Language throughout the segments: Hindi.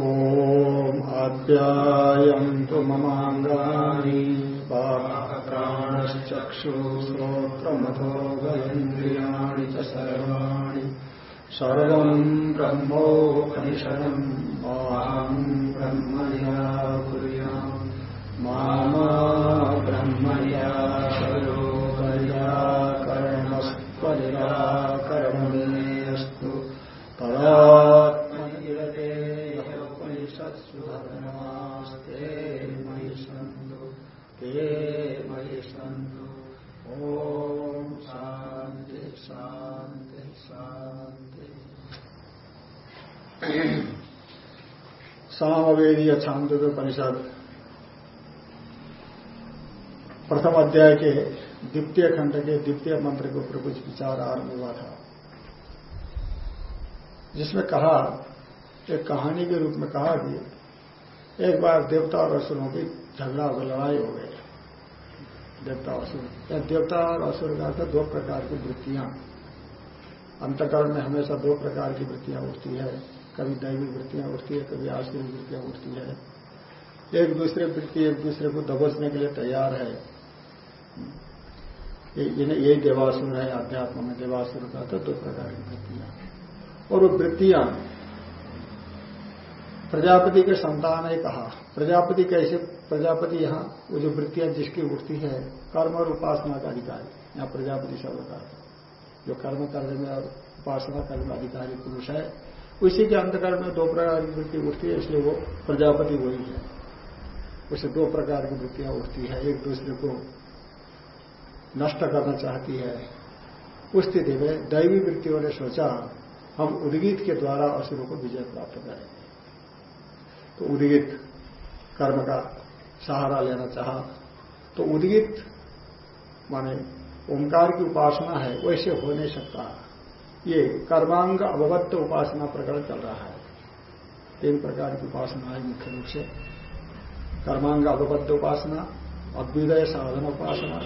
ॐ आप्यायन्तु ममाङ्गानि प्राणश्चक्षुश्रोत्रमथो गलेन्द्रियाणि च सर्वाणि। सर्वम् ब्रह्मया कुर्याम्। मामा ब्रह्मया सरोपरिराकरणस्त्वनिराकरणमेऽस्तु तदात्मनिरते उपनिषत्सु धर्मास्ते मयि सन्तु ते मयि सन्तु ॐ शान्ति शान्ति शान्ति सामवेदीय परिषद प्रथम अध्याय के द्वितीय खंड के द्वितीय मंत्र के ऊपर कुछ विचार आरंभ हुआ था। जिसमें कहा, एक कहानी के रूप में कहा कि एक बार देवता और असुरों की झगड़ा हो लड़ाई हो गई। देवता असुर। देवता और असुर का दो प्रकार की वृत्तियाँ। अंतकरण में हमेशा दो प्रकार की वृत्तियाँ उठती है। कभी दैवी वृत्तियाँ उठती है, कभी आश्रय वृत्तियाँ उठती है। एक दूसरे वृत्ति एक दूसरे को दबोचने के लिए तैयार है। यही देवासुर है अध्यात्म में देवासुर का था दो प्रकार की वृत्तियाँ। और वो वृत्तियाँ, प्रजापति के संतान ने कहा, प्रजापति कैसे, प्रजापति यहाँ, वो जो वृत्तियाँ जिसकी उठती है, कर्म और उपासना का अधिकारी, यहाँ प्रजापति शब्द का जो कर्म करने में और उपासना करने में अधिकारी पुरुष है, उसी के अंतकरण में दो प्रकार की वृत्ति उठती है, इसलिए वो प्रजापति वही है। उसे दो प्रकार की वृत्तियाँ उठती है। एक दूसरे को नष्ट करना चाहती है। उस स्थिति में दैवी वृत्तियों ने सोचा, हम उद्गीत के द्वारा असुरों को विजय प्राप्त करेंगे। तो उद्गित कर्म का सहारा लेना चाहा। तो उद्गित माने ओंकार की उपासना है, वैसे हो नहीं सकता। ये कर्मांग अवबद्ध उपासना प्रकरण चल रहा है। तीन प्रकार की उपासना है मुख्य रूप से। कर्मांग अवबद्ध उपासना अभ्युदय साधन उपासना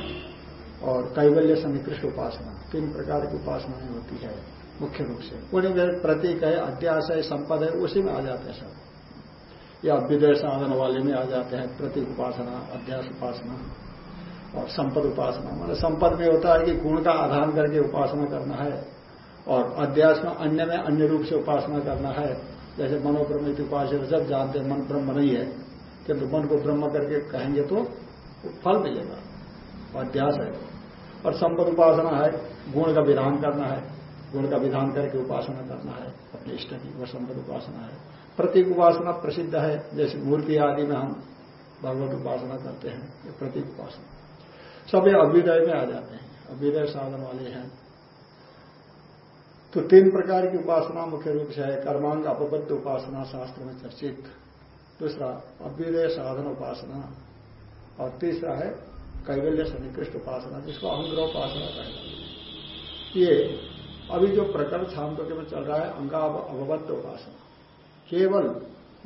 और कैवल्य सन्निकृष्ट उपासना तीन प्रकार की उपासनाएँ होती है, मुख्य रूप से। उन्हें प्रतीक है अध्यास है संपद है, उसी में आ जाते हैं सब। या अभ्युदय साधन वाले में आ जाते हैं, प्रतीक उपासना, अध्यास उपासना और संपद उपासना। मतलब संपद में होता है कि गुण का आधान करके उपासना करना है और अध्यास में अन्य में अन्य रूप से उपासना करना है। जैसे मनोब्रह्म उपासना जब जानते मन ब्रह्म नहीं है किंतु मन को ब्रह्म करके कहेंगे तो फल मिलेगा, अध्यास है। और संपद उपासना है, गुण का विधान करना है, गुण का विधान करके उपासना करना है, अपने इष्ट की वह संपद उपासना है। प्रतीक उपासना प्रसिद्ध है, जैसे मूर्ति आदि में हम भगवत उपासना करते हैं, ये प्रतीक उपासना। सब ये अभ्युदय में आ जाते हैं, अभ्युदय साधन वाले हैं। तो तीन प्रकार की उपासना मुख्य रूप से है, कर्मांग अपबद्ध उपासना, शास्त्र में चर्चित। दूसरा अभ्युदय साधन उपासना, और तीसरा है कैवल्य सन्निकृष्ट उपासना, जिसको अहंग्रह उपासना कहेगा। ये अभी जो प्रकरण के में चल रहा है अंगा अवबद्ध उपासना। केवल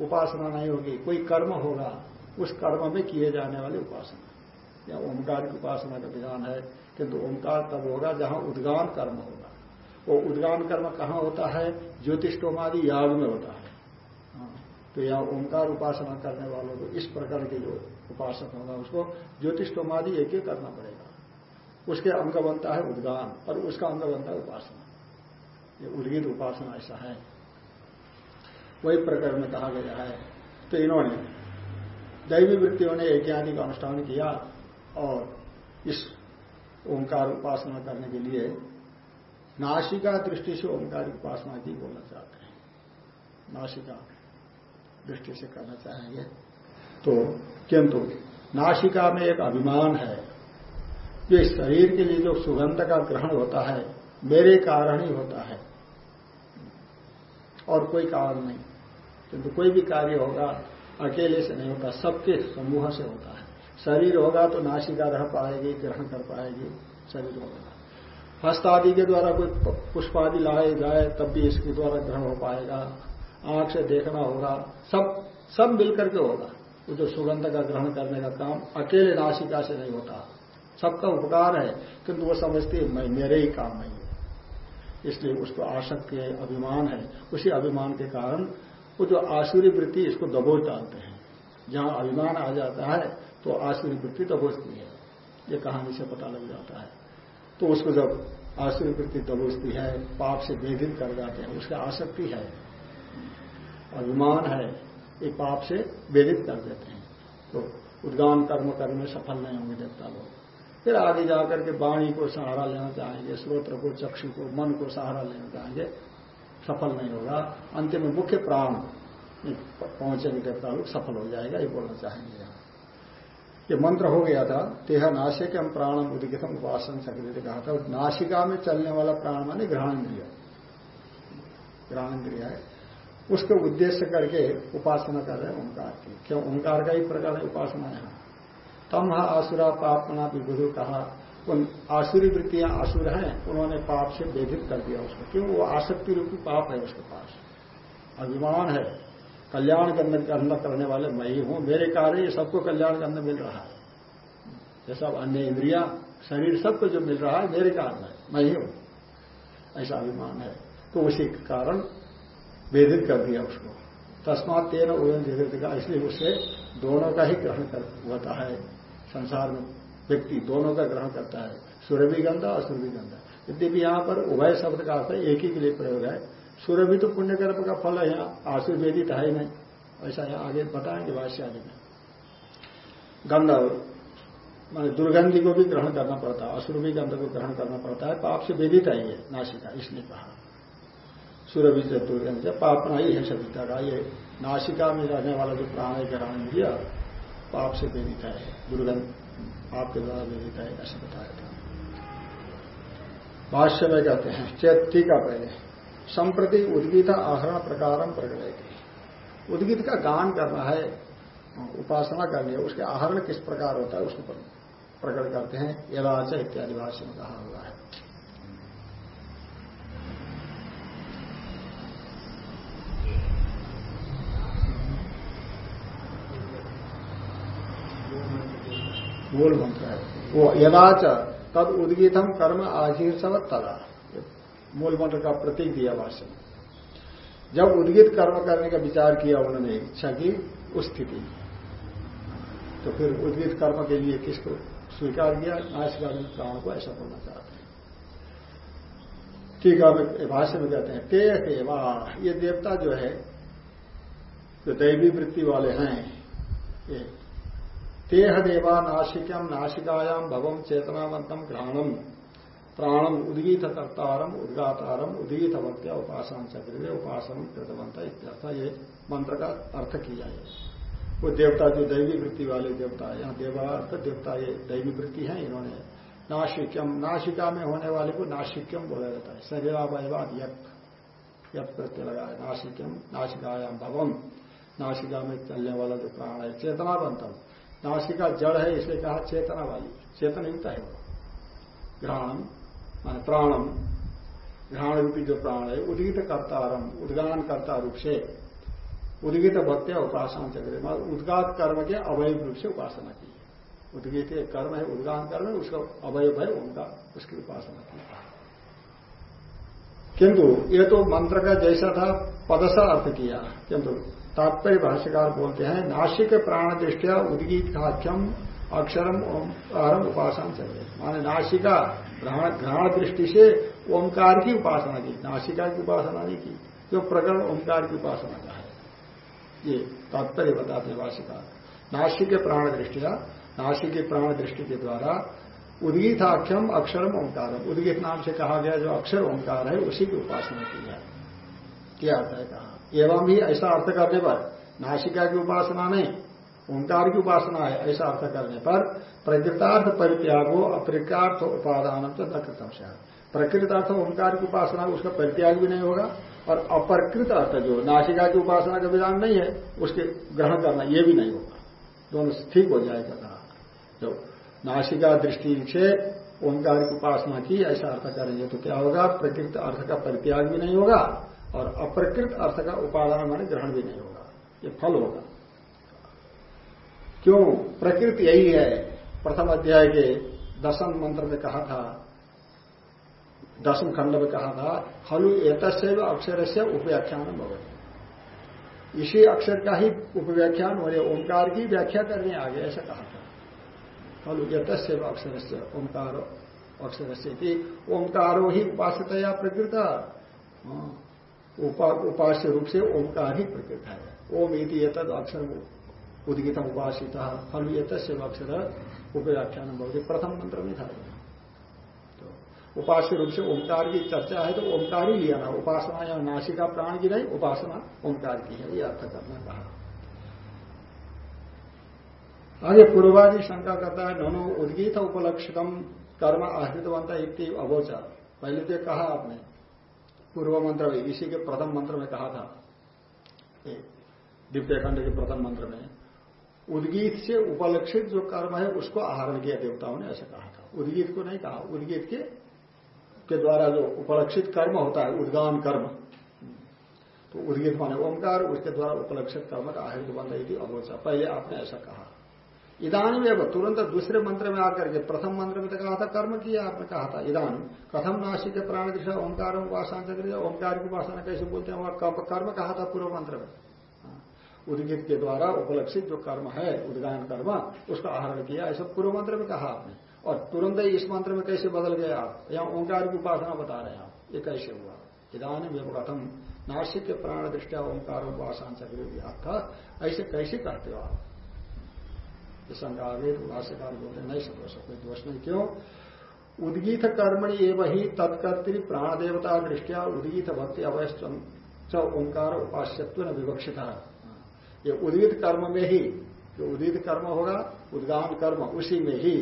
उपासना नहीं होगी, कोई कर्म होगा, उस कर्म में किए जाने वाली उपासना। या ओंकार की उपासना का विधान है, किंतु ओंकार तब होगा जहाँ उद्गान कर्म होगा। वो उद्गान कर्म कहाँ होता है? ज्योतिषोमादि याग में होता है। तो यहाँ ओंकार उपासना करने वालों को इस प्रकार के जो उपासक होगा, उसको ज्योतिष ज्योतिषोमादि एक ही करना पड़ेगा। उसके अंग बनता है उद्गान, और उसका अंग बनता है उपासना। ये उद्गित उपासना ऐसा है। वही प्रकरण में कहा गया है। तो इन्होंने दैवी वृत्तियों ने यज्ञादि का अनुष्ठान किया, और इस ओंकार उपासना करने के लिए नासिका दृष्टि से ओंकार उपासना की बोलना चाहते हैं। नासिका। दृष्टि से करना चाहेंगे। तो किंतु नासिका में एक अभिमान है। जो शरीर के लिए जो सुगंध का ग्रहण होता है, मेरे कारण ही होता है। और कोई कारण नहीं। किंतु कोई भी कार्य होगा, अकेले से नहीं होता, सबके समूह से होता है। शरीर होगा तो नासिका रह पाएगी, ग्रहण कर पाएगी, शरीर होगा। हस्त आदि के द्वारा कोई पुष्प आदि लाए जाए, तब भी इसके द्वारा ग्रहण हो पाएगा। आँख से देखना होगा, सब सब मिलकर के होगा। वो जो सुगंध का ग्रहण करने का काम अकेले नासिका से नहीं होता। सबका उपकार है, किंतु वो समझती है, मैं, मेरे ही काम नहीं है। इसलिए उसको आसक्ति है अभिमान है। उसी अभिमान के कारण वो जो आसुरी वृत्ति, इसको दबोच डालते हैं। जहाँ अभिमान आ जाता है तो आसुरी वृत्ति दबोचती है। ये कहानी से पता लग जाता है। तो उसको जब आसुरी वृत्ति दबोचती है, पाप से वेदित कर जाते हैं, उसकी आसक्ति है। अभिमान है ये पाप से वेदित कर देते हैं। तो उद्गान कर्म करने में सफल नहीं होंगे देवता लोग। फिर आगे जाकर के वाणी को सहारा लेना चाहेंगे, स्रोत्र को, चक्षु को, मन को सहारा लेना चाहेंगे, सफल नहीं होगा। अंतिम में मुख्य प्राण पहुँचेंगे देवता लोग, सफल हो जाएगा, ये बोलना चाहेंगे ये मंत्र हो गया था, तेह नाशिक हम प्राणम उदिगतम उपासन सकते कहा था। नासिका में चलने वाला प्राण माने ग्रहण ग्रहणेन्द्रिय है। उसके उद्देश्य करके उपासना कर रहे हैं ओंकार की। क्यों? ओंकार का ही प्रकार है उपासना यहाँ। तम आसुरा पापना विबुधु कहा उन आसुरी वृत्तियाँ आसुर हैं, उन्होंने पाप से वेधित कर दिया उसको। क्यों? वो आसक्ति रूपी पाप है उसके पास। अभिमान है। कल्याण करने करने वाले मैं ही हूँ। मेरे कार्य ये सबको कल्याण करने मिल रहा है। सब अन्य इंद्रिया, शरीर सबको जो मिल रहा है, मेरे कारण है। मैं ही हूँ। ऐसा अभिमान है। तो उसी कारण वेदित कर दिया उसको। तस्मात तेरह उदय का, इसलिए उससे दोनों का ही ग्रहण होता है संसार में। व्यक्ति दोनों का ग्रहण करता है। सूर्य भी गंधा और सूर्य गंधा यद्यपि यहाँ पर उभय शब्द का अर्थ एक ही के लिए प्रयोग है। सूर्य भी तो पुण्य कर्म का फल है, यहाँ आशीर्वेदित है ही नहीं। ऐसा यहाँ आगे बताएँगे भाष्य आदि में। गंध मान दुर्गंधि को भी ग्रहण करना पड़ता है असुर भी गंध को ग्रहण करना पड़ता है। पाप से वेदित है ये नासिका, इसने कहा। सूर्य से दुर्गंध पाप नहीं है सभी का ये नासिका में रहने वाला जो प्राण है, ग्रहण दिया पाप से वेदित है, दुर्गंध पाप के द्वारा वेदित है, ऐसे बताया था। भाष्य में कहते हैं, चेत है पहले। संप्रति उद्गीत आहरण प्रकारम प्रकट उद्गीत का गान करना है, उपासना करनी है, उसके आहरण किस प्रकार होता है, उसको प्रकट करते हैं, यदाच इत्यादि भाष्य में कहा हुआ है। मूल मंत्र है। वो यदाच तद उद्गीतम कर्म आशीर्षव तदा। मूल मंत्र का प्रतीक दिया भाष्य में। जब उद्गित कर्म करने का विचार किया उन्होंने, इच्छा की, उस स्थिति तो फिर उद्गित कर्म के लिए किसको स्वीकार किया? नाशिकादि प्राण को ऐसा बोलना चाहते हैं। ठीक है भाष्य में कहते हैं, ते देवा ये देवता जो है, जो दैवी वृत्ति वाले हैं, ये तेह देवा नाशिकम नाशिकायाम भवम चेतनावंतम घ्राणम प्राणम उदगीत कर्तारम उद्गातारम उदगीत वक्त्या उपासन चक्र उपासन कृतवंत इत्यर्थ ये मंत्र का अर्थ किया है। वो देवता जो दैवी वृत्ति वाले देवता है, यहाँ देवार्थ देवता ये दैवी वृत्ति है, इन्होंने नाशिक्यम नाशिका में होने वाले को नाशिक्यम बोला जाता है। शरीरावयवाद यक यक प्रत्यय लगा है। नाशिक्यम नाशिकायाम भवम नाशिका में चलने वाला जो प्राण है चेतनावंतम नासिका जड़ है, इसलिए कहा चेतना वाली। चेतन युक्त है वो। घ्राणम मान प्राणम। घ्राण रूपी जो प्राण है, उदगित कर्तारम, उद्गान कर्ता रूप से। उदगित भक्त्या उपासना चक्र। उद्गात कर्म के अवयव रूप से उपासना की। उदगित कर्म है, उद्गान कर्म है, उसका अवयव है उनका, उसकी उपासना की। किंतु, ये तो मंत्र का जैसा था, पदसा अर्थ किया। किंतु तात्पर्य भाष्यकार बोलते हैं नासिक प्राण दृष्टिया उदगीत खाख्यम अक्षरम ओंकारम उपासना चाहिए माने नासिका घ्राण दृष्टि से ओंकार की उपासना की नासिका की उपासना नहीं की, जो प्रकरण ओंकार की उपासना का है। ये तात्पर्य बताते हैं भाष्यकार। नासिक प्राण दृष्टिया नासिक प्राण दृष्टि के द्वारा उदगीत आख्यम अक्षरम ओंकार उदगीत नाम से कहा गया जो अक्षर ओंकार है, उसी की उपासना की है। क्या अर्थ है कहा? एवं भी ऐसा अर्थ करने पर नासिका की उपासना नहीं ओंकार की उपासना है, ऐसा अर्थ करने पर प्रकृतार्थ परित्यागो अप्रकृतार्थ उपादान तो न कृतम से। प्रकृत अर्थ ओंकार की उपासना, उसका परित्याग भी नहीं होगा और अप्रकृत अर्थ जो नासिका की उपासना का विधान नहीं है, उसके ग्रहण करना यह भी नहीं होगा। दोनों ठीक हो जाएगा कहा। जो नासिका दृष्टि से ओंकार की उपासना की ऐसा अर्थ करेंगे तो क्या होगा? प्रकृत अर्थ का परित्याग भी नहीं होगा। और अप्रकृत अर्थ का उपादान माने ग्रहण भी नहीं होगा, ये फल होगा। क्यों? प्रकृति यही है। प्रथम अध्याय के दसम मंत्र में कहा था, दसम खंड में कहा था हलु एक अक्षर से उपव्याख्यान भवन इसी अक्षर का ही उपव्याख्यान हो रहे ओंकार की व्याख्या करने आगे ऐसा कहा था। खलु यतस्य अक्षर से ओंकार अक्षर से ओंकारो ही उपासतया प्रकृत। हाँ, उपास्य रूप से ओंकार ही प्रकृत है। ओम इति तद अक्षर उदगित उपासित। फल ये अक्षर उपव्याख्यान बहुत प्रथम मंत्र में था। तो उपास्य रूप से ओंकार की चर्चा है तो ओंकार ही लिया ना उपासना या नासिका प्राण की नहीं उपासना ओंकार की है। ये अर्थ करना कहा आगे पूर्वादि शंका करता है ननो उदगीत उपलक्षितम कर्म आश्रितवंता इतनी अवोचा पहले तो कहा आपने पूर्व मंत्र में, इसी के प्रथम मंत्र में कहा था दिव्यखंड के प्रथम मंत्र में, उद्गीत से उपलक्षित जो कर्म है, उसको आहरण किया देवताओं ने, ऐसा कहा था। उद्गीत को नहीं कहा, उद्गीत के के द्वारा जो उपलक्षित कर्म होता है, उद्गान कर्म। तो उद्गीत माने ओंकार, उसके द्वारा उपलक्षित कर्म का आहरित बंद अवोचा पहले आपने ऐसा कहा। इदानी में तुरंत दूसरे मंत्र में आकर के प्रथम मंत्र में तो कहा था, कर्म किया आपने कहा था, इदान। कथम नासिक प्राण दृष्ट ओंकार उपासना ओंकार की उपासना कैसे बोलते हैं वहाँ? कर्म कहा था पूर्व मंत्र में। उदगित के द्वारा उपलक्षित जो कर्म है, उद्गान कर्म, उसका आहरण किया, ऐसा पूर्व मंत्र में कहा आपने। और तुरंत ही इस मंत्र में कैसे बदल गया आप? यहाँ ओंकार की उपासना बता रहे हैं आप, ये कैसे हुआ? इधानी में प्रथम नासिक प्राण दृष्टिया ओंकार उपासना चक्र अर्थ ऐसे कैसे करते हो आप? शंका आगे भाष्यकार बोलते, नहीं सब कोई दोष नहीं, क्यों? उद्गीत कर्मणि एवं ही तत्कर्तृ प्राण देवता दृष्टिया उद्गीत भक्ति अवश्य ओंकार उपास्यत्व न विवक्षित। ये उदित कर्म में ही, जो उदित कर्म होगा, उद्गान कर्म उसी में ही,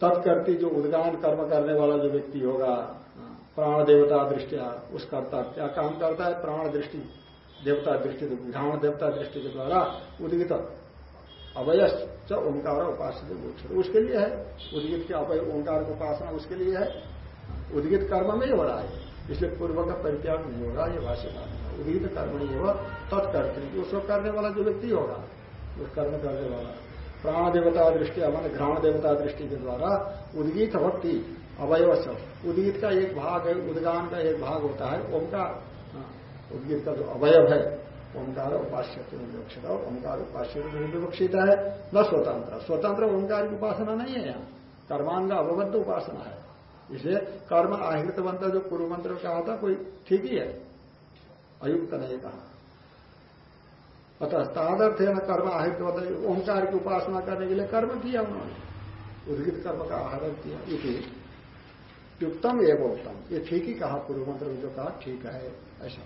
तत्कर्ती जो उद्गान कर्म करने वाला जो व्यक्ति होगा प्राण देवता दृष्टिया, उस कर्ता क्या काम करता है? प्राण दृष्टि, देवता दृष्टि घ्राण देवता दृष्टि के द्वारा उद्गित अवयश्च ओंकार उपासना उसके लिए है। उद्गित के अवय ओंकार को उपासना उसके लिए है। उद्गित कर्म में ही हो रहा है। इसलिए पूर्व का परित्याग नहीं होगा ये भाष्य उदित कर्मणी एवं तत्कर्तृ उसको करने वाला जो व्यक्ति होगा उस कर्म करने वाला। प्राण देवता दृष्टि मान घ्राण देवता दृष्टि के द्वारा उद्गीत भक्ति अवयव उद्गीत का एक भाग है उद्गान का एक भाग होता है ओंकार। हाँ, उद्गीत का जो अवयव है ओंकार उपास्य विवक्षित। और ओंकार उपास्य विवक्षित है न स्वतंत्र। स्वतंत्र ओंकार की उपासना नहीं है यहाँ। कर्मांग अवबद्ध उपासना है। इसलिए कर्म आहित बनता जो पूर्व मंत्र कहा था, कोई ठीक ही है। अयुक्त नहीं कहा। अतः तादर्थ है न कर्म आहित ओंकार की उपासना करने के लिए कर्म किया उन्होंने। उद्गित कर्म का आहरण किया। युक्तम एवं उत्तम ये ठीक ही कहा, पूर्व मंत्र जो कहा, ठीक है, ऐसा।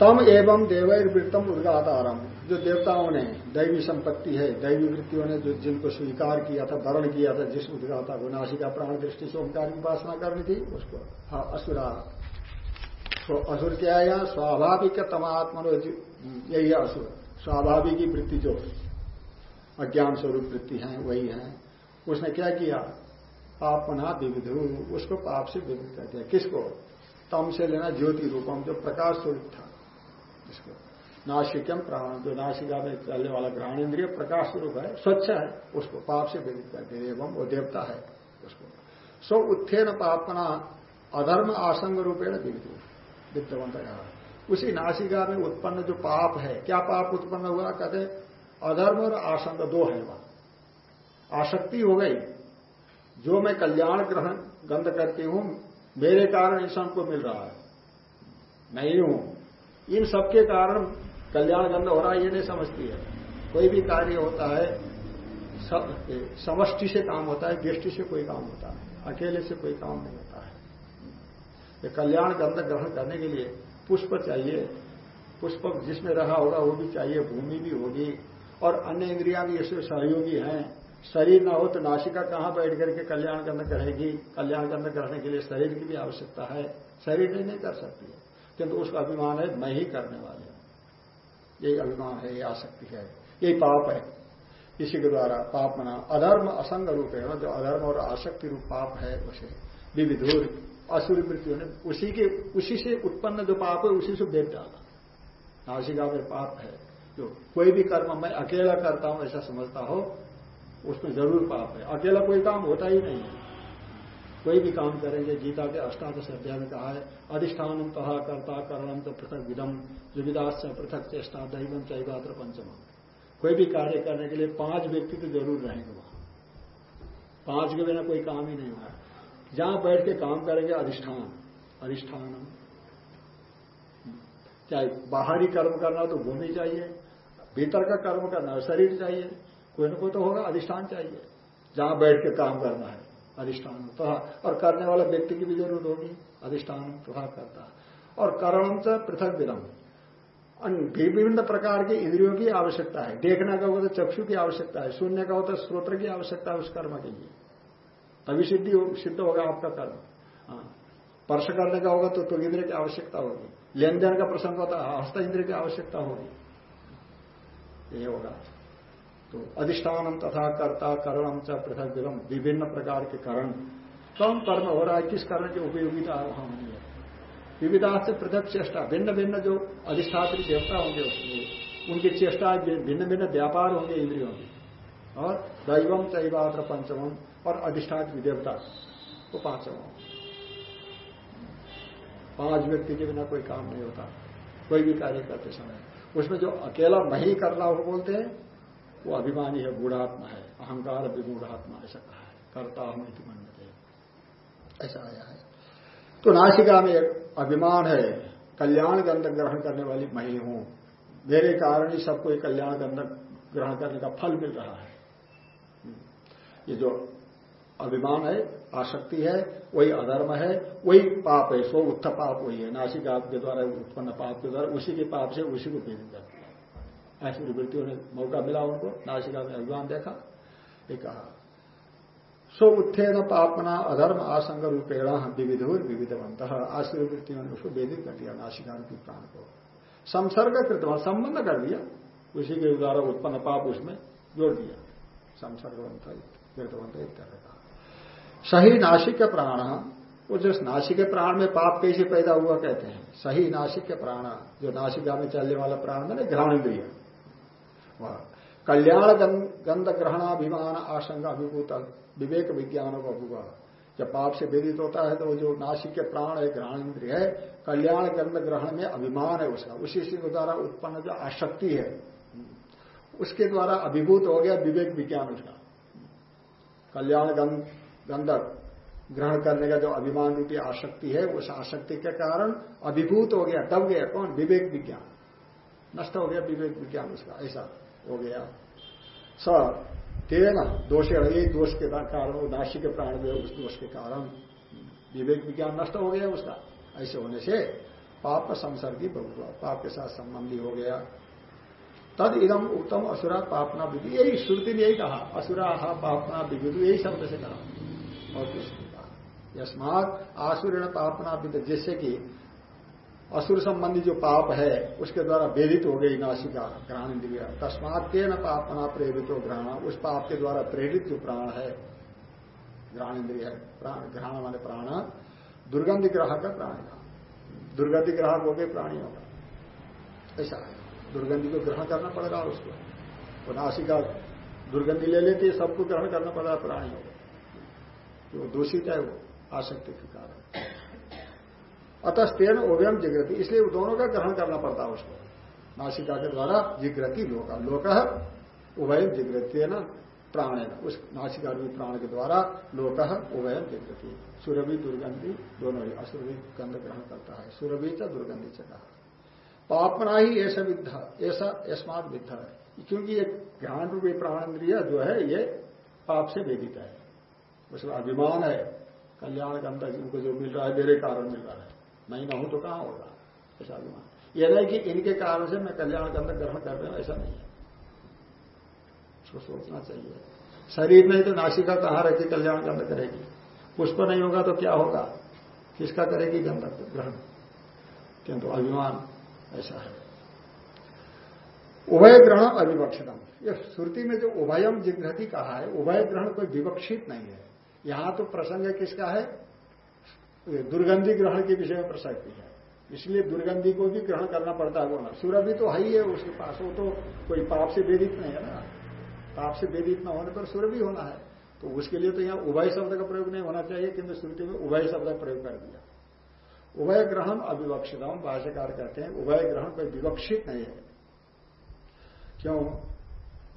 तम एवं देवैर्वृत्तम उद्गातारम। जो देवताओं ने दैवी संपत्ति है, दैवी वृत्तियों ने जो जिनको स्वीकार किया था, वर्ण किया था, जिस उद्गाता को नासिका प्राण दृष्टि से ओंकार की उपासना करनी थी, उसको हाँ असुरा। तो असुर क्या है स्वाभाविक तमात्मनो यही है असुर। स्वाभाविक की वृत्ति जो अज्ञान स्वरूप वृत्ति है, वही है। उसने क्या किया? पाप मना विविधु, उसको पाप से विविध कर दिया। किसको? तम से लेना ज्योति रूपम, जो प्रकाश स्वरूप था। जिसको नासिकम प्राण जो नासिका में चलने वाला ग्रहण इंद्रिय प्रकाश स्वरूप है, स्वच्छ है, उसको पाप से विविध करते दिया एवं वो देवता है उसको। सो उत्थेन पापना अधर्म आसंग रूपेण विविध विद्यवंत उसी नासिका में उत्पन्न जो पाप है, क्या पाप उत्पन्न हुआ? कहते अधर्म और आसंग दो है वहाँ। आसक्ति हो गई, जो मैं कल्याण ग्रहण गंध करती हूँ, मेरे कारण ईश्वर को मिल रहा है। मैं ही हूँ। इन सबके कारण कल्याण गंध हो रहा है ये नहीं समझती है। कोई भी कार्य होता है समष्टि से काम होता है दृष्टि से कोई काम होता है अकेले से कोई काम नहीं होता है। ये कल्याण गंध ग्रहण करने के लिए पुष्प चाहिए पुष्प जिसमें रहा होगा वो भी चाहिए भूमि भी होगी और अन्य इंद्रिया भी इसमें सहयोगी हैं। शरीर ना हो तो नासिका कहाँ बैठ करके कल्याण गंध करेगी? कल्याण गंध करने के लिए शरीर की भी आवश्यकता है। शरीर नहीं, नहीं कर सकती है। किंतु उसका अभिमान है, मैं ही करने वाले यही अभिमान है, यही आसक्ति है, यही पाप है। इसी के द्वारा पाप मना, अधर्म असंग रूप है ना जो अधर्म और आसक्ति रूप पाप है, उसे विविधूर, असुर वृत्तियों ने उसी के, उसी से उत्पन्न जो पाप है, उसी से देख डाला। नासिका में पाप है, जो कोई भी कर्म मैं अकेला करता हूँ, ऐसा समझता हो, उसमें ज़रूर पाप है। अकेला कोई काम होता ही नहीं है। कोई भी काम करेंगे, गीता के अष्टादश अध्याय में कहा है, अधिष्ठान तथा कर्ता करणम तो पृथक विदम विविधाश पृथक चेष्टा दैवम चैवात्र पंचम। कोई भी कार्य करने के लिए पाँच व्यक्ति तो ज़रूर रहेंगे वहाँ। पाँच के बिना कोई काम ही नहीं हुआ जहाँ बैठ के काम करेंगे, अधिष्ठान अधिष्ठान चाहे बाहरी कर्म करना तो भूमि चाहिए, भीतर का कर्म करना शरीर चाहिए, कोई ना कोई तो होगा, अधिष्ठान चाहिए। जहाँ बैठ के काम करना है। अधिष्ठान तथा और करने वाला व्यक्ति की भी ज़रूरत होगी। अधिष्ठान तथा करता और करण से पृथक विरम। विभिन्न प्रकार के इंद्रियों की आवश्यकता है। देखने का होगा तो चक्षु की आवश्यकता है। सुनने का होता तो स्त्रोत्र की आवश्यकता है उस कर्म के लिए। तभी सिद्धि सिद्ध होगा आपका कर्म। हाँ। स्पर्श करने का होगा तो तो इंद्रिय की आवश्यकता होगी। लेन देन का प्रसंग होता है, हस्त इंद्रिय की आवश्यकता होगी। ये होगा। तो अधिष्ठान तथा कर्ता करणम च पृथक विलम विभिन्न प्रकार के कारण। कौन कर्म हो रहा है, किस कारण की उपयोगिता वहाँ होनी है? विविधा से पृथक चेष्टा भिन्न भिन्न जो अधिष्ठात्री देवता होंगे उसमें उनकी चेष्टा भिन्न भिन्न व्यापार होंगे, इंद्रियों की। और दैवम चैवात्र पंचम और अधिष्ठात्री देवता वो पांचम। पाँच व्यक्ति के बिना कोई काम नहीं होता, कोई भी कार्य करते समय। उसमें जो अकेला नहीं करना हो बोलते हैं वो अभिमानी है गुणात्मा है, अहंकार विगूढ़ात्मा ऐसा कहा है। करता हम इति मन ऐसा आया है। तो नासिका में एक अभिमान है, कल्याण गंध ग्रहण करने वाली मही हूँ। मेरे कारण ही सबको एक कल्याण गंधक ग्रहण करने का फल मिल रहा है। ये जो अभिमान है, आसक्ति है, वही अधर्म है, वही पाप है, सो उत्थ पाप वही है। नासिका के द्वारा, उत्पन्न पाप के द्वारा, उसी के पाप से उसी को पीड़ित करती ऐसी वृत्तियों ने मौका मिला उनको। नासिका में अभिमान देखा। ये कहा, सो उत्थे न पापना अधर्म आसंग रूपेण विविधुर विविधवंत आश्रय वृत्तियों ने उसको वेदित कर दिया, नासिका की प्राण को। संसर्ग कृतवा संबंध कर दिया। उसी के द्वारा उत्पन्न पाप उसमें जोड़ दिया। संसर्गवंत कृतवंत एक तरह का। सही नासिक के प्राण, वो जिस नासिक के प्राण में पाप कैसे पैदा हुआ कहते हैं। सही नासिक के प्राण, जो नासिका में चलने वाला प्राण है ना ग्रहण इंद्रिय कल्याण गंध ग्रहणाभिमान आशंका अभिभूत विवेक विज्ञानों का हुआ जब पाप से वेदित होता है तो जो नासिक के प्राण है ग्रहण इंद्रिय है, कल्याण गंध ग्रहण में अभिमान है उसका। उसी के द्वारा उत्पन्न जो आशक्ति है, उसके द्वारा अभिभूत हो गया विवेक विज्ञान उसका। कल्याण गंधक ग्रहण करने का जो अभिमान रूपी आसक्ति है, उस आसक्ति के कारण अभिभूत हो गया, दब गया। कौन? विवेक विज्ञान। नष्ट हो गया विवेक विज्ञान उसका। ऐसा। हो गया। स, तेना दोष एक दोष के कारण वो नाशी के प्राण में उस दोष के कारण विवेक विज्ञान नष्ट हो गया उसका। ऐसे होने से पाप संसर्गी बहुत पाप के साथ संबंधी हो गया। तद इदम उत्तम असुरा पापना विधि यही श्रुति ने यही कहा, असुरा हा पापना विधि यही शब्द से कहा। और कुछ नहीं कहा। यस्मात आसुरण पापना विधि जिससे कि असुर संबंधी जो पाप है, उसके द्वारा वेदित हो गई नासिका, ग्रहण इंद्रिय। तस्मात के न पापना प्रेरित हो ग्रहण। उस पाप के द्वारा प्रेरित जो प्राण है, ग्रहण इंद्रिय ग्रहण वाले प्राण, दुर्गंधि ग्राहक का प्राणी दुर्गंधि ग्राहक हो गए प्राणियों का। ऐसा है। दुर्गंधि को ग्रहण करना पड़ेगा उसको। वो नासिका दुर्गंधि ले लेती है, सबको ग्रहण करना पड़ेगा प्राणियों को। जो दूषित है वो, आसक्ति के कारण। अतः स्तेन ओव्यम जिग्रति इसलिए दोनों का ग्रहण करना पड़ता है उसको। नासिका के द्वारा जिग्रति लोक। लोक उभयम जिग्रति न प्राण उस नासिका भी प्राण के द्वारा लोक उभयम जिग्रति। सुरभि दुर्गंधि दोनों ही। असुरभि गंध ग्रहण करता है। सुरभि च दुर्गंधि च कहा। पापना ही ऐसा विद्धा, ऐसा यस्मात विद्धा है। क्योंकि ये ज्ञान रूपी प्राणेन्द्रिय जो है, ये पाप से वेदित है। उसका अभिमान है। कल्याण का अंतर इनको जो मिल रहा है, मेरे कारण मिल रहा है। नहीं ना हो तो कहाँ होगा? ऐसा अभिमान यह नहीं कि इनके कारण से मैं कल्याण का अंतर ग्रहण कर रहा हूँ, ऐसा नहीं है। उसको सोचना चाहिए। शरीर नहीं तो नासिका कहाँ रहती, कल्याण गंध करेगी? पुष्प नहीं होगा तो क्या होगा? किसका करेगी गंध, ग्रहण? किंतु अभिमान, ऐसा है। उभय ग्रहण अविवक्षितम। ये श्रुति में जो उभयम जिग्रहति कहा है, उभय ग्रहण कोई विवक्षित नहीं है। यहाँ तो प्रसंग किसका है? दुर्गंधि ग्रहण के विषय में प्रसक्ति है। इसलिए दुर्गंधि को भी ग्रहण करना पड़ता है बोलना सूरभि तो है ही है, उसके पास वो तो कोई पाप से वेदित नहीं है ना। पाप से वेदित न होने पर सूर्य सूरभि होना है। तो उसके लिए तो यहाँ उभय शब्द का प्रयोग नहीं होना चाहिए, किंतु श्रुति में उभय शब्द का प्रयोग कर दिया। उभय ग्रहण अविवक्षित हम भाष्यकार कहते हैं, उभय ग्रहण कोई विवक्षित नहीं है। क्यों?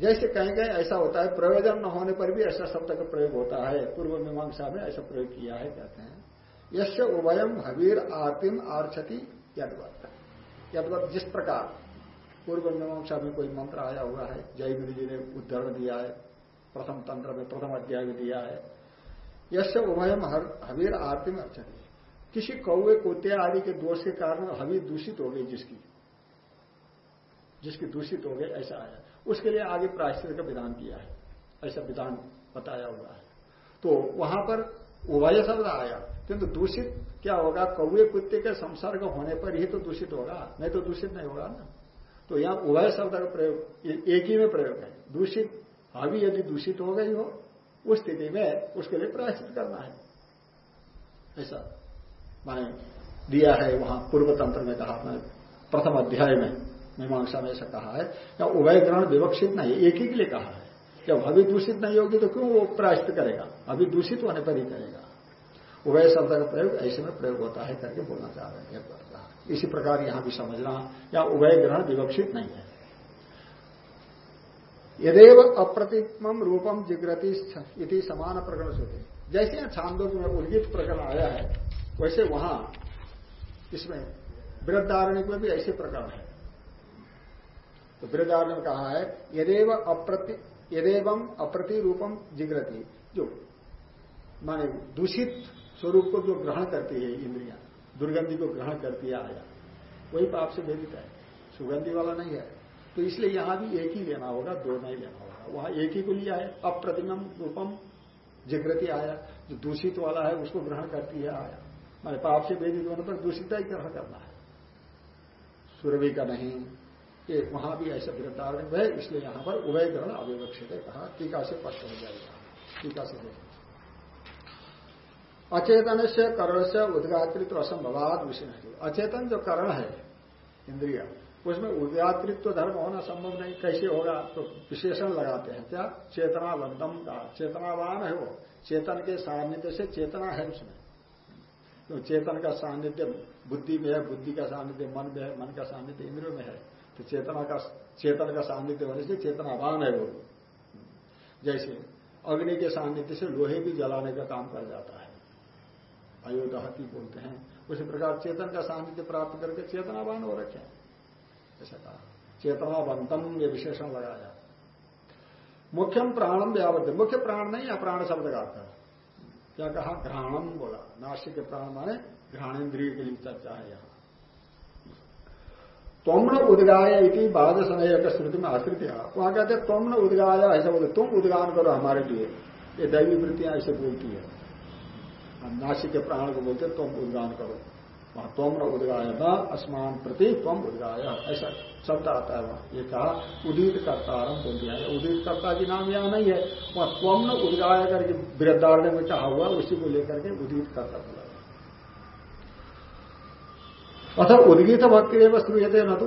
जैसे कहीं कहीं ऐसा होता है, प्रयोजन न होने पर भी ऐसा शब्द का प्रयोग होता है। पूर्व मीमांसा में ऐसा प्रयोग किया है, कहते हैं। यश उभयम हवीर आरतिम आर्चति यदवत। यदवत जिस प्रकार पूर्व मीमांसा में कोई मंत्र आया हुआ है, जय जी ने उद्धरण दिया है, प्रथम तंत्र में प्रथम अध्याय में दिया है यश उभयम हवीर आरतिम अर्चति। किसी कौए कुत्ते आदि के दोष के कारण हवीर दूषित हो गई जिसकी जिसकी दूषित हो गई, ऐसा आया। उसके लिए आगे प्रायश्चित का विधान किया है, ऐसा विधान बताया हुआ है। तो वहाँ पर उभय शब्द आया। किंतु दूषित क्या होगा? कौए कुत्ते के संसर्ग होने पर ही तो दूषित होगा, नहीं तो दूषित नहीं होगा ना? तो यहाँ उभय शब्द का प्रयोग एक ही में प्रयोग है। दूषित, हावी यदि दूषित हो गई हो, उस स्थिति में उसके लिए प्रायश्चित करना है। ऐसा माने दिया है वहाँ पूर्व तंत्र में कहा मैं प्रथम अध्याय में, मीमांसा में ऐसा कहा है। या उभय ग्रहण विवक्षित नहीं, एक ही के लिए कहा है। जब अभी दूषित नहीं होगी तो क्यों वो प्रायश्चित करेगा? अभी दूषित होने पर ही करेगा। उभय शब्द का प्रयोग ऐसे में प्रयोग होता है करके बोलना चाह रहे हैं। इसी प्रकार यहाँ भी समझना या उभय ग्रहण विवक्षित नहीं है। यदेव अप्रतिम रूपम जिग्रति इति समान प्रकरण होते जैसे यहाँ छांदों में उल्गित प्रकरण आया है, वैसे वहाँ इसमें वृद्धारण्य में भी ऐसे प्रकरण है। तो वृद्धारण में कहा है, यदेव अप्रति यदेवम अप्रति रूपम जिग्रति। जो माने दूषित स्वरूप को जो ग्रहण करती है इंद्रिया, दुर्गंधि को ग्रहण करती है आया। वही पाप से वेदित है। सुगंधि वाला नहीं है। तो इसलिए यहाँ भी एक ही लेना होगा, दो नहीं लेना होगा। वहाँ एक ही को लिया है अप्रतिमम रूपम जिग्रति आया। जो दूषित वाला है, उसको ग्रहण करती है आया। माने पाप से वेदित होने पर दूषित ही ग्रहण करना है। सुरभि का नहीं, ये वहाँ भी ऐसा वृद्धारण है। इसलिए यहाँ पर उभय ग्रहण अविवक्षित है। कहा, टीका से स्पष्ट हो जाएगा। टीका से देखो। अचेतन से करण से उद्गात्रित्व असंभवाद विषय अचेतन जो करण है, इंद्रिया, उसमें उद्गात्रित्व धर्म होना संभव नहीं, कैसे होगा? तो विशेषण लगाते हैं। क्या? चेतनावंतम का। चेतनावान है वो। चेतन के सान्निध्य से चेतना है उसमें। तो चेतन का सान्निध्य, बुद्धि में है, बुद्धि का सान्निध्य, मन में है, मन का सान्निध्य इंद्रियों में है। तो चेतना का, चेतन का सान्निध्य होने से चेतनावान है वो। जैसे अग्नि के सान्निध्य से लोहे भी जलाने का काम कर जाता है। अयोदहती बोलते हैं। उसी प्रकार चेतन का सान्निध्य प्राप्त करके चेतनावान हो रखे ऐसा कहा। चेतनावंतम ये विशेषण लगाया। मुख्यम प्राणम व्यावत मुख्य प्राण नहीं है प्राण शब्द का अर्थ क्या कहा? घ्राणम बोला। नासिक के प्राण माने घ्राणेन्द्रिय के लिए चर्चा है यहाँ। तुमन उदगाय इति समय एक श्रुति में आश्रित है। वहाँ कहते तुमन उदगाय, ऐसा बोलते तुम उदगान करो हमारे लिए। ये दैवी वृत्तियाँ ऐसे बोलती है। नासिक के प्राण को बोलते तुम उदगान करो। वहाँ तुम न उदगाय न, असमान प्रति तुम उदगाय। ऐसा शब्द आता है वहाँ। ये कहा उदित कर्ता बोल दिया है उदित कर्ता की नाम यहाँ नहीं है। वहाँ तुम न उदगाय करके वृद्धारण्य में कहा हुआ उसी को लेकर के उदित कर्ता बोला अथ उद्गीत भक्ति श्रूयते, न तो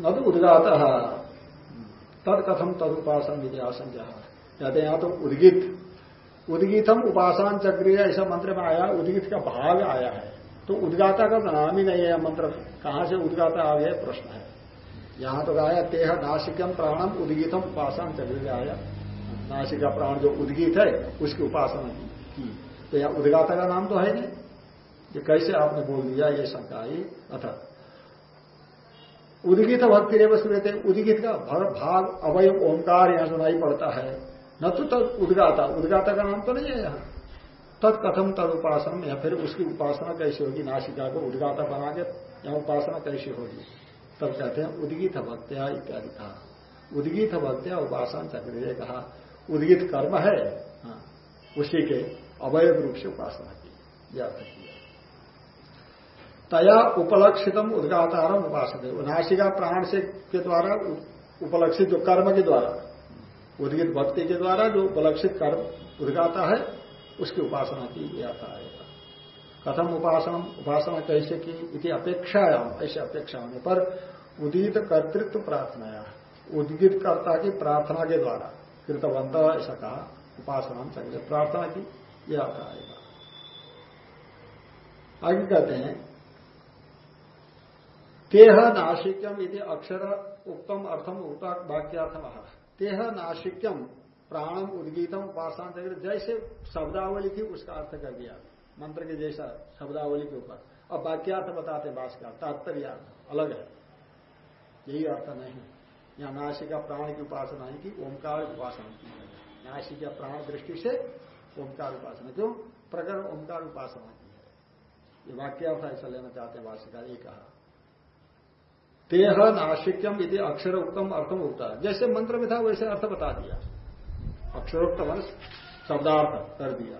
न तो उद्गात। तद कथम तद उपासन आशंका कहते हैं, यहाँ तो उद्गीत। उद्गीतम उपासन चक्रिय, ऐसा मंत्र में आया, उदगीत का भाग आया है। तो उद्गाता का नाम ही नहीं है मंत्र। कहाँ से उद्गाता आ गया प्रश्न है। यहाँ तो आया, तेह नासिकम प्राणम उदगीतम उपासन चक्रिय आया। नासिका प्राण जो उदगीत है, उसकी उपासना की। तो यहाँ उद्गाता का नाम तो है नहीं। ये कैसे आपने बोल दिया, ये शंका आई अथ, उदगित भक्ति रेव थे उदगित का भाग अवय ओंकार यहाँ सुनाई पड़ता है। न तो तद उदगाता। उदगाता का नाम तो नहीं है यहाँ। तत्कथम तद उपासना या फिर उसकी उपासना कैसे होगी? नासिका को उदगाता बना के यहाँ उपासना कैसे होगी? तब कहते हैं उदगित भक्त्या इत्यादि कहा। उदगित भक्त्या उपासना चक्र कहा उदगित कर्म है। हाँ, उसी के अवयव रूप से उपासना की। यह किया। तया उपलक्षितम उदगातारम उपासक नासिका प्राण से के द्वारा उपलक्षित जो कर्म के द्वारा उद्गित भक्ति के द्वारा जो उपलक्षित कर्म उद्गाता है, उसकी उपासना की जाता है। कथम उपासना उपासना कैसे की? इति अपेक्षायाम। ऐसे अपेक्षा होने पर उदित कर्तृत्व प्रार्थनाया। उद्गित कर्ता की प्रार्थना के द्वारा। कृतवंत ऐसा कहा, उपासना चक्र प्रार्थना की यह अर्थ आएगा आगे कहते हैं, तेह नाशिक्यम यदि अक्षर उत्तम अर्थम उता वाक्यार्थम तेह नाशिक्यम, प्राणम उद्गीतम उपासना जैसे शब्दावली थी, उसका अर्थ कर दिया। मंत्र के जैसा शब्दावली के ऊपर। अब वाक्यार्थ बताते का तात्पर्य अलग है। यही अर्थ नहीं। यहाँ नाशिका प्राण की उपासना नहीं की ओंकार उपासना की है। नाशिका प्राण दृष्टि से ओंकार उपासना क्यों प्रकरण ओंकार उपासना की है। ये वाक्यार्थ ऐसा लेना चाहते हैं भाष्यकार ये कहा। तेह नाशिक्यम यदि अक्षर उत्तम अर्थम है। जैसे मंत्र में था, वैसे अर्थ बता दिया। अक्षरोत्तम शब्दार्थ कर दिया।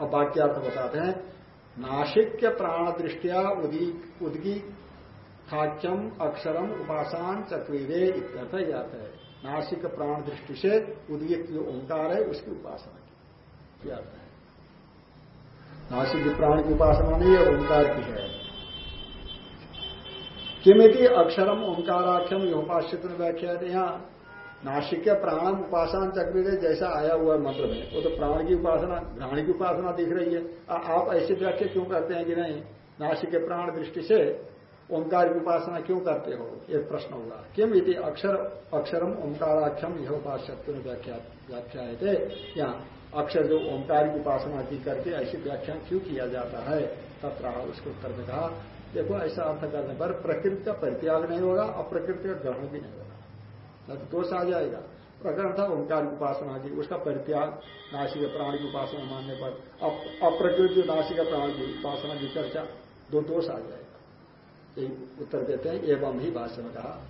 अब वाक्यार्थ बताते हैं। नाशिक्य प्राण दृष्टिया उदगी खाक्यम अक्षरम उपासान चक्रीदे इत्यर्थ आता है। नासिक प्राण दृष्टि से उदगित जो ओंकार है, उसकी उपासना की। अर्थ है। नासिक प्राण की उपासना नहीं है ओंकार की है। किमिति अक्षरम ओंकाराख्यम योपाश्चित व्याख्या यहाँ। नासिक प्राणम उपासना चक्र जैसा आया हुआ मंत्र में। वो तो प्राण की उपासना घ्राण की उपासना दिख रही है। आ, आप ऐसी व्याख्या क्यों करते हैं कि नहीं? नासिक प्राण दृष्टि से ओंकार की उपासना क्यों करते हो? एक प्रश्न होगा। किम यदि अक्षर अक्षरम ओंकाराख्यम यह उपास्य व्याख्या व्याख्या थे यहाँ अक्षर जो ओंकार की उपासना की करके ऐसी व्याख्या क्यों किया जाता है? तथा उसके उत्तर में कहा देखो, ऐसा अर्थ करने पर प्रकृति का परित्याग नहीं होगा और प्रकृति का ग्रहण भी नहीं होगा। न तो दोष आ जाएगा। प्रकरण था, ओंकार की उपासना की उसका परित्याग नासिक प्राण की उपासना मानने पर अप्रकृत नासिक प्राण की उपासना की चर्चा, दो दोष आ जाएगा। यही उत्तर देते हैं, एवं ही भाष्य में कहा,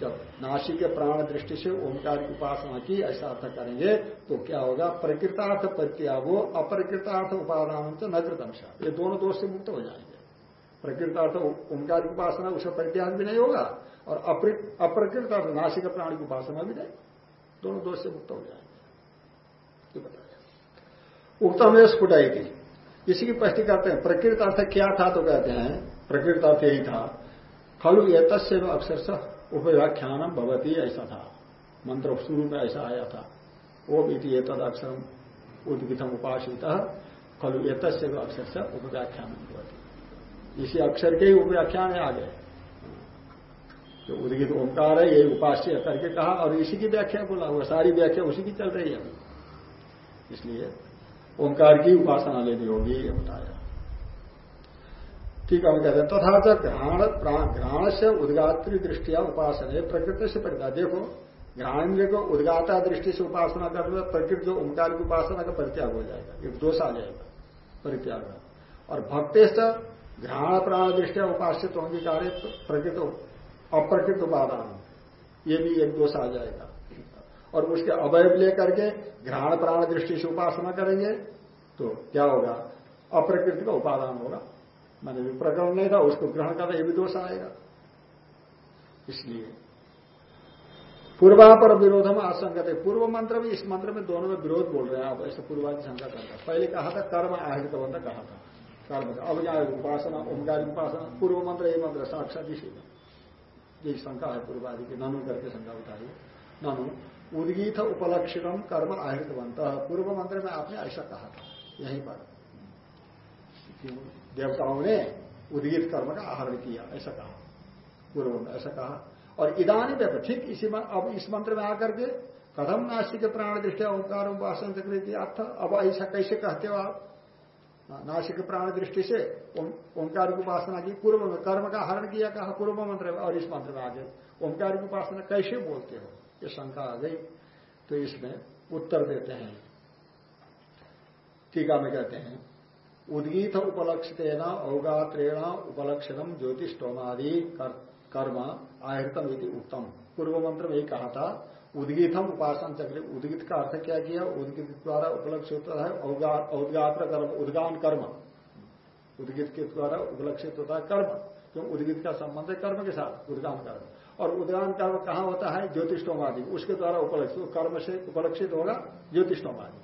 जब नाशी के प्राण दृष्टि से ओंकार की उपासना की, ऐसा अर्थ करेंगे तो क्या होगा? प्रकृतार्थ प्रत्यागो, अप्रकृतार्थ उपादान तो नकृतम ये दोनों दोष से मुक्त हो जाएँगे। प्रकृतार्थ ओंकार की उपासना उसका परित्याग भी नहीं होगा और अप्रकृत अर्थ नासिक प्राणी की उपासना भी नहीं। दोनों दोष से मुक्त हो जाएँगे। बताया। उत्तम स्फुटाई थी इसी की पष्टि करते हैं। प्रकृत अर्थ क्या था तो कहते हैं, प्रकृत अर्थ यही था। खलु ये तस्य अक्षर उपव्याख्यानम भवती, ऐसा था। मंत्र शुरू में ऐसा आया था। भी थी तद अक्षर उद्गितम उपासित, खलु ये तस्य अक्षर उपव्याख्यान भवती। इसी अक्षर के ही उपव्याख्यान है आगे जो उदगित ओंकार है, यही उपास्य करके कहा, और इसी की व्याख्या बोला हुआ, सारी व्याख्या उसी की चल रही है। इसलिए ओंकार की उपासना लेनी होगी, ये बताया। ठीक है, हम कहते हैं तथा घ्राण घ्राण से उदगात्री दृष्टिया उपासना, प्रकृति से परिता देखो घ्राणेन्द्र को उदगाता दृष्टि से उपासना करने प्रकृति जो ओंकार की उपासना का परित्याग हो जाएगा, एक दोष आ जाएगा, परित्याग। और भक्तेश घ्राण प्राण दृष्टिया उपास्य तो अंगीकार प्रकृत, अप्रकृत उपादान ये भी एक दोष आ जाएगा। और उसके अवयव लेकर के घ्राण प्राण दृष्टि से उपासना करेंगे तो क्या होगा? अप्रकृति का उपादान होगा। मैंने प्रकरण नहीं था, उसको ग्रहण करना यह भी दोष आएगा। इसलिए पूर्वापर विरोधम आशंका थे पूर्व मंत्र भी इस मंत्र में दोनों में विरोध बोल रहे हैं आप, ऐसे पूर्वाधि शंका करता पहले कहा था, कर्म आहित कहा था। कर्म अब जाए उपासना ओंकार उपासना पूर्व मंत्र ये मंत्र साक्षात इसी में ये शंका है पूर्वादि की ननु करके शंका बताइए ननु उदगीत उपलक्षितम कर्म आहृतवंत पूर्व मंत्र में आपने ऐसा कहा था यहीं पर देवताओं ने उदगीत कर्म का आहरण किया ऐसा कहा पूर्व में ऐसा कहा और इदानी में ठीक इसी में अब इस मंत्र में आकर के कथम नास्तिक प्राण दृष्टि ओंकार उपासन चक्र अर्थ अब ऐसा कैसे कहते हो आप नासिक प्राण दृष्टि से ओंकार की उपासना की पूर्व में कर्म का हरण किया, कहा पूर्व मंत्र में और इस मंत्र में आगे, ओंकार की उपासना कैसे बोलते हो? ये शंका आ गई। तो इसमें उत्तर देते हैं। टीका में कहते हैं, उदगीत उपलक्षित अवगात्रेण उपलक्षणम ज्योतिषोमादि कर्म आहृतम उत्तम। पूर्व मंत्र में कहा था उदगितम उपासन चक्र। उदगित का अर्थ क्या किया? उदगित द्वारा उपलक्षित होता है औदगात्र कर्म, उदगान कर्म। उदगित के द्वारा उपलक्षित होता है कर्म। क्यों? उदगित का संबंध है कर्म के साथ, उदगान कर्म। और उदगान कर्म कहाँ होता है? ज्योतिषोमादि उसके द्वारा उपलक्षित कर्म से उपलक्षित होगा ज्योतिषोमादि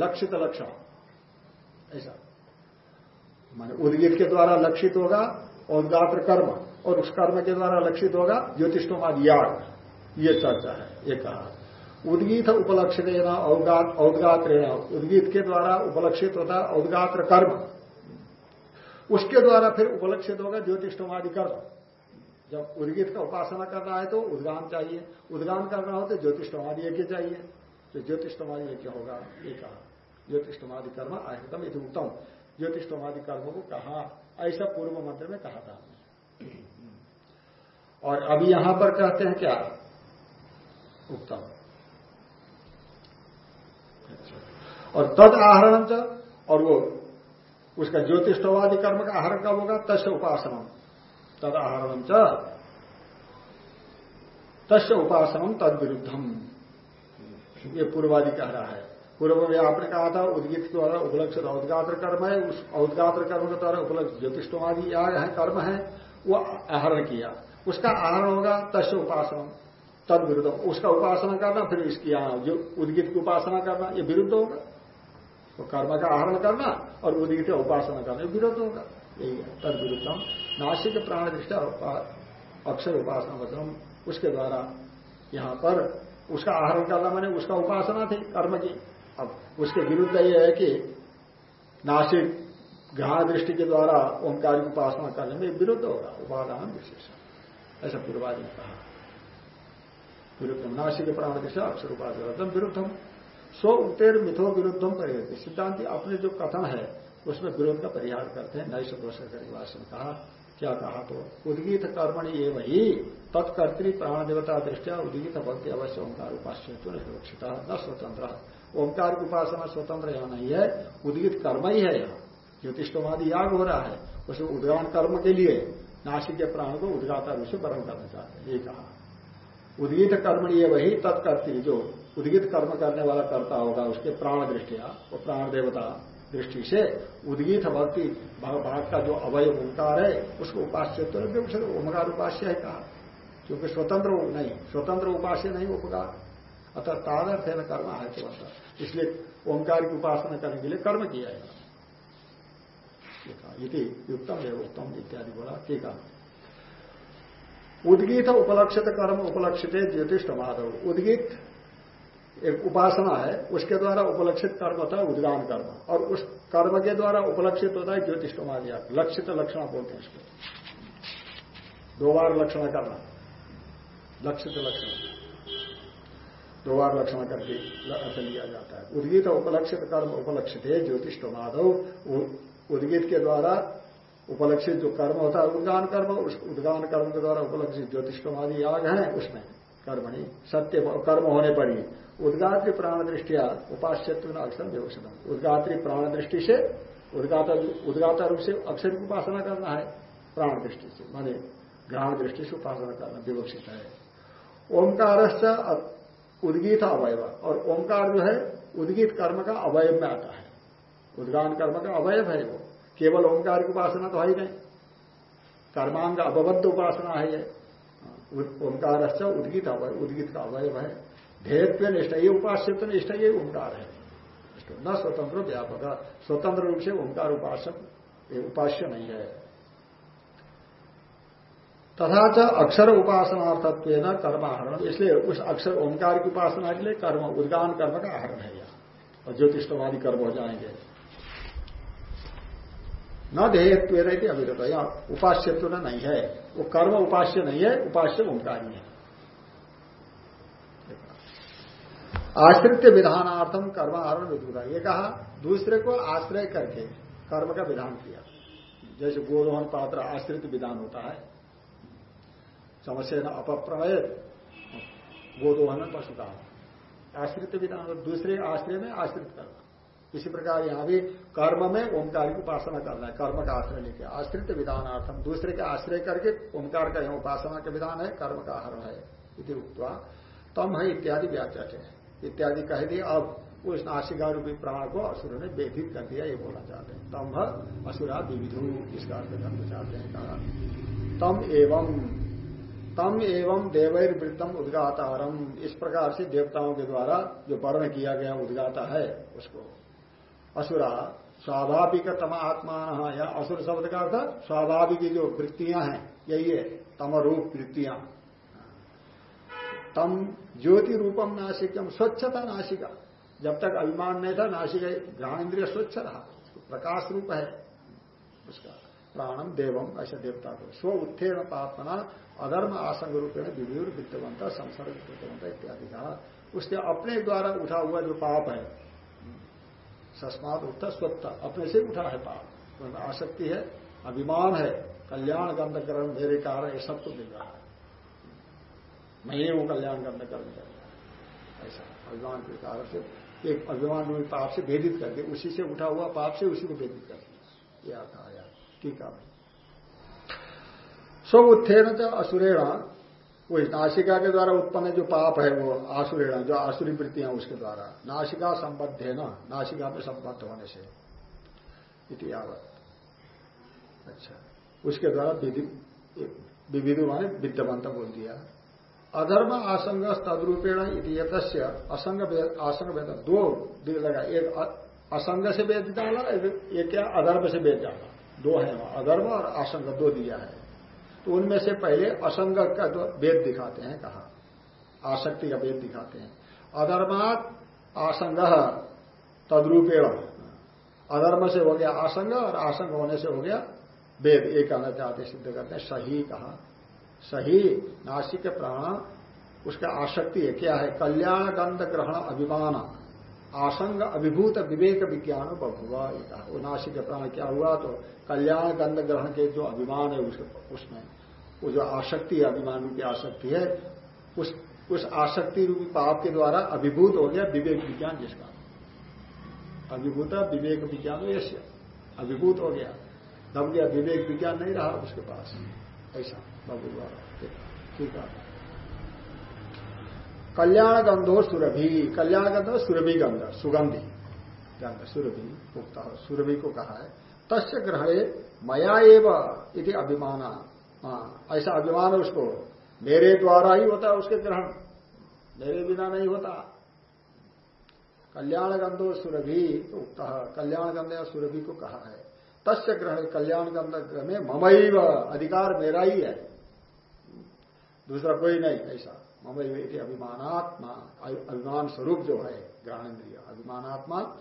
लक्षित लक्षण। ऐसा। माने उदगित के द्वारा लक्षित होगा औदगात्र कर्म। और उस कर्म के द्वारा लक्षित होगा ज्योतिषोमादि याग। ये चर्चा है। ये कहा। उद्गीत उपलक्षित औदगात उद्गीत के द्वारा उपलक्षित होता है औदगात्र कर्म। उसके द्वारा फिर उपलक्षित होगा ज्योतिषमादि कर्म। जब उद्गीत का उपासना करना है तो उद्गान चाहिए। उद्गान करना हो तो ज्योतिषमादि यज्ञ चाहिए? तो ज्योतिषमादि यज्ञ होगा? ये कहा। ज्योतिषमादि कर्म आहितम यदि उत्तम। ज्योतिषमादि कर्म को कहा। ऐसा पूर्व मंत्र में कहा था। और अभी यहाँ पर कहते हैं क्या? उत्तम और तद आहरण और वो, उसका ज्योतिषवादी कर्म का आहरण कब होगा? तस्य उपासनम। तद आहरण च। तस्य उपासनम तद विरुद्धम। ये पूर्वादि कह रहा है। पूर्व में आपने कहा था, उद्गित द्वारा उपलक्षित औदगात्र कर्म है, उस औदगात्र कर्म के द्वारा उपलक्षित ज्योतिषवादी है, कर्म है, वो आहरण किया। उसका आहरण होगा तस्य उपासना तद विरुद्ध। उसका उपासना करना, फिर इसकी यहाँ जो उद्गित की उपासना करना, ये विरुद्ध होगा। तो कर्म का आहरण करना और उदित उपासना करना विरुद्ध होगा। यही है, तद विरुद्धम। नासिक प्राण दृष्टा अक्षर उपासना वचनम, उसके द्वारा यहाँ पर उसका आहरण करना मैंने उसका उपासना थी, कर्म की। अब उसके विरुद्ध यह है कि नासिक ग्रहण दृष्टि के द्वारा ओंकार की उपासना करने में विरुद्ध होगा, उपादान विशेष ऐसा पूर्वादि ने कहा। विरुद्धम नासिक प्राण दृष्टा अक्षर उपासना विरुद्धम स्व उत्तर मिथो विरुद्धम परिवर्तित सिद्धांति अपने जो कथन है, उसमें विरोध का परिहार करते हैं। नई दोष ने कहा, क्या कहा तो? उद्गीत कर्मण ये वही तत्कर्तृ प्राण देवता दृष्टिया उद्गीत भक्ति अवश्य ओंकार उपास्य तो निरक्षिता न स्वतंत्र। ओंकार की उपासना स्वतंत्र यहाँ नहीं है। उद्गीत कर्म ही है यहाँ। ज्योतिषवादी याग हो रहा है। उसे उद्गान कर्म के लिए नासिक के प्राण को उद्गाता विषय वर्ण करना चाहते हैं। ये कहा। उद्गीत कर्मणि ये वही तत्कर्ती जो उद्गित कर्म करने वाला करता होगा, उसके प्राण दृष्टिया, वो प्राण देवता दृष्टि से उद्गीत भक्ति, भाग का जो अवय ओंकार है, उसको उपास्य तो ओमकार उपास्य है कहा? क्योंकि स्वतंत्र नहीं, स्वतंत्र उपास्य नहीं उपकार। अतः तादर्थ है कर्म है तो इसलिए ओंकार की उपासना करने के लिए कर्म किया इति युक्तम है उत्तम इत्यादि बोला, ठीक है। उद्गीत उपलक्षित कर्म उपलक्षित ज्योतिष माधव उद्गीत एक उपासना है, उसके द्वारा उपलक्षित कर्म होता है उद्गान कर्म। और उस कर्म के द्वारा उपलक्षित होता है ज्योतिषमादिया लक्षित लक्षण बोलते हैं इसको। दो बार लक्षण करना। लक्षित लक्षण। दो बार लक्षण करके अर्थ लिया जाता है। उद्गीत उपलक्षित कर्म उपलक्षित है ज्योतिष माधव उद्गीत के द्वारा उपलक्षित जो कर्म होता है, उद्गान कर्म, उस उद्गान कर्म के द्वारा उपलक्षित ज्योतिषमादि याग है, उसमें कर्मणि सत्य कर्म होने पर ही। उद्गात्री प्राण दृष्टिया उपास्यत्व अक्षर व्यवस्थित उद्गात्री प्राण दृष्टि से उद्गाता उद्गाता रूप से अक्षर की उपासना करना है। प्राण दृष्टि से, माने ग्रहण दृष्टि से उपासना करना विवक्षित है। ओंकार उद्गीत अवयव। और ओंकार जो है, उद्गीत कर्म का अवयव में आता है। उद्गान कर्म का अवयव है वो। केवल ओंकार की उपासना तो है ही नहीं। कर्मांग अवबद्ध उपासना है ये। ओंकार उद्गीत अवय उद्गीत का अवयव है। ध्येयत्व निष्ठा ये उपास्य तो निष्ठा ये ओंकार है। न स्वतंत्र व्यापक। स्वतंत्र रूप से ओंकार उपासक ये उपास्य नहीं है। तथा च अक्षर उपासनार्थत्व न कर्माहरण इसलिए उस अक्षर ओंकार की उपासना के लिए कर्म उद्गान कर्म का आहरण है यह। और ज्योतिषवादी कर्म हो जाएँगे। न ध्येयत्व रहती अविरत। यहाँ उपास्यत्व नहीं है। वो कर्म उपास्य नहीं है, उपास्य ओंकारी है। आश्रित विधानार्थम कर्म आरण विधुरा ये कहा, दूसरे को आश्रय करके कर्म का विधान किया। जैसे गोरोहन पात्र आश्रित विधान होता है। समस्या न अपप्रणय गोदोहन पशु का आश्रित विधान, दूसरे आश्रय में आश्रित करना इसी प्रकार यहाँ भी कर्म में ओंकार की उपासना करना है, कर्म का आश्रय लेके। आश्रित विधानार्थम, दूसरे के आश्रय करके ओंकार का यह उपासना का विधान है, कर्म का आहरण है, इति तम है इत्यादि व्याख्या है। इत्यादि कह दी अब उस नासिका रूपी प्राण को असुर ने बेधित कर दिया, ये बोलना चाहते हैं। तम असुरा विविधु, इसका अर्थ करना चाहते हैं, कहा। तम एवं तम एवं देवैर वृत्तम उद्गातारम। इस प्रकार से देवताओं के द्वारा जो वर्ण किया गया उद्गाता है, उसको असुरा स्वाभाविक तम आत्मा या असुर शब्द का अर्थ स्वाभाविक जो वृत्तियाँ हैं, यही है, तमरूप वृत्तियाँ। तम ज्योति रूपम नासिकम स्वच्छता नासिका जब तक अभिमान नहीं था नासिका घ्राण इंद्रिय स्वच्छ रहा प्रकाश रूप है। उसका प्राणम देवम, ऐसे देवता को। स्व उत्थेन पापना, अधर्म आसंग रूपेण विभिन्न वित्तवंत संसर्ग वित्तवंत इत्यादि कहा। उसके अपने द्वारा उठा हुआ जो पाप है सस्मात उत्तर स्वत्ता अपने से उठा है पाप। तो आसक्ति है, अभिमान है, कल्याण गंधकरण मेरे कारण ये सब तो मिल रहा है। मैं ही हूँ, कल्याण गंधकरण कर रहा ऐसा अभिमान के कारण से, एक अभिमान रूपी पाप से भेदित करके, उसी से उठा हुआ पाप से उसी को भेदित कर दिया। यह अर्थ आया टीका में स्व उत्थेन असुरेण वो नासिका के द्वारा उत्पन्न जो पाप है, वो आसुरेण, जो आसुरी वृत्तियाँ उसके द्वारा। नासिका संबद्ध है ना? नासिका में संबद्ध होने से। इतिहावत अच्छा। उसके द्वारा विविधु माने विद्यमंत बोल दिया। अधर्म आसंग तदरूपेण इतियतस्य असंग आसंग वेद। दो लगा। एक असंग से वेद डाला एक क्या? अधर्म से वेद डाला दो है अधर्म और आसंग दो दिया है। तो उनमें से पहले असंग का जो वेद दिखाते हैं, कहा। आसक्ति का वेद दिखाते हैं। अधर्मात आसंग, तद्रूपेण। अधर्म से हो गया आसंग और आसंग होने से हो गया वेद एक कहना चाहते सिद्ध करते हैं, सही कहा। सही, नासिक प्राण, उसका आसक्ति है। क्या है? कल्याण गंध ग्रहण अभिमान आसंग अभिभूत विवेक विज्ञान बहुआ वो नासिक प्राण क्या हुआ तो कल्याण गंध ग्रहण के जो अभिमान है उसमें, वो जो आसक्ति है, अभिमान रूपी आसक्ति है, उस उस आसक्ति रूपी पाप के द्वारा अभिभूत हो गया विवेक विज्ञान जिसका। अभिभूत विवेक विज्ञान यश्य अभिभूत हो गया। दब गया विवेक विज्ञान नहीं रहा उसके पास। ऐसा बाबू द्वारा ठीक है। कल्याण गंधो सुरभि कल्याण गंध सुरभि गंध, सुगंधि। गंध, सुरभि उगता सुरभि को कहा है। तस्य ग्रहणे मया एव इति अभिमान। ऐसा अभिमान उसको। मेरे द्वारा ही होता है उसके ग्रहण। मेरे बिना नहीं होता। कल्याण गंधो सुरभि उगता कल्याण गंध या सुरभि को कहा है। तस्य ग्रहण कल्याण गंध में ममैव। अधिकार मेरा ही है। दूसरा कोई नहीं, ऐसा। ममैव इति अभिमानात्मा। अभिमान स्वरूप जो है ग्रहण इंद्रिय अभिमानात्मा,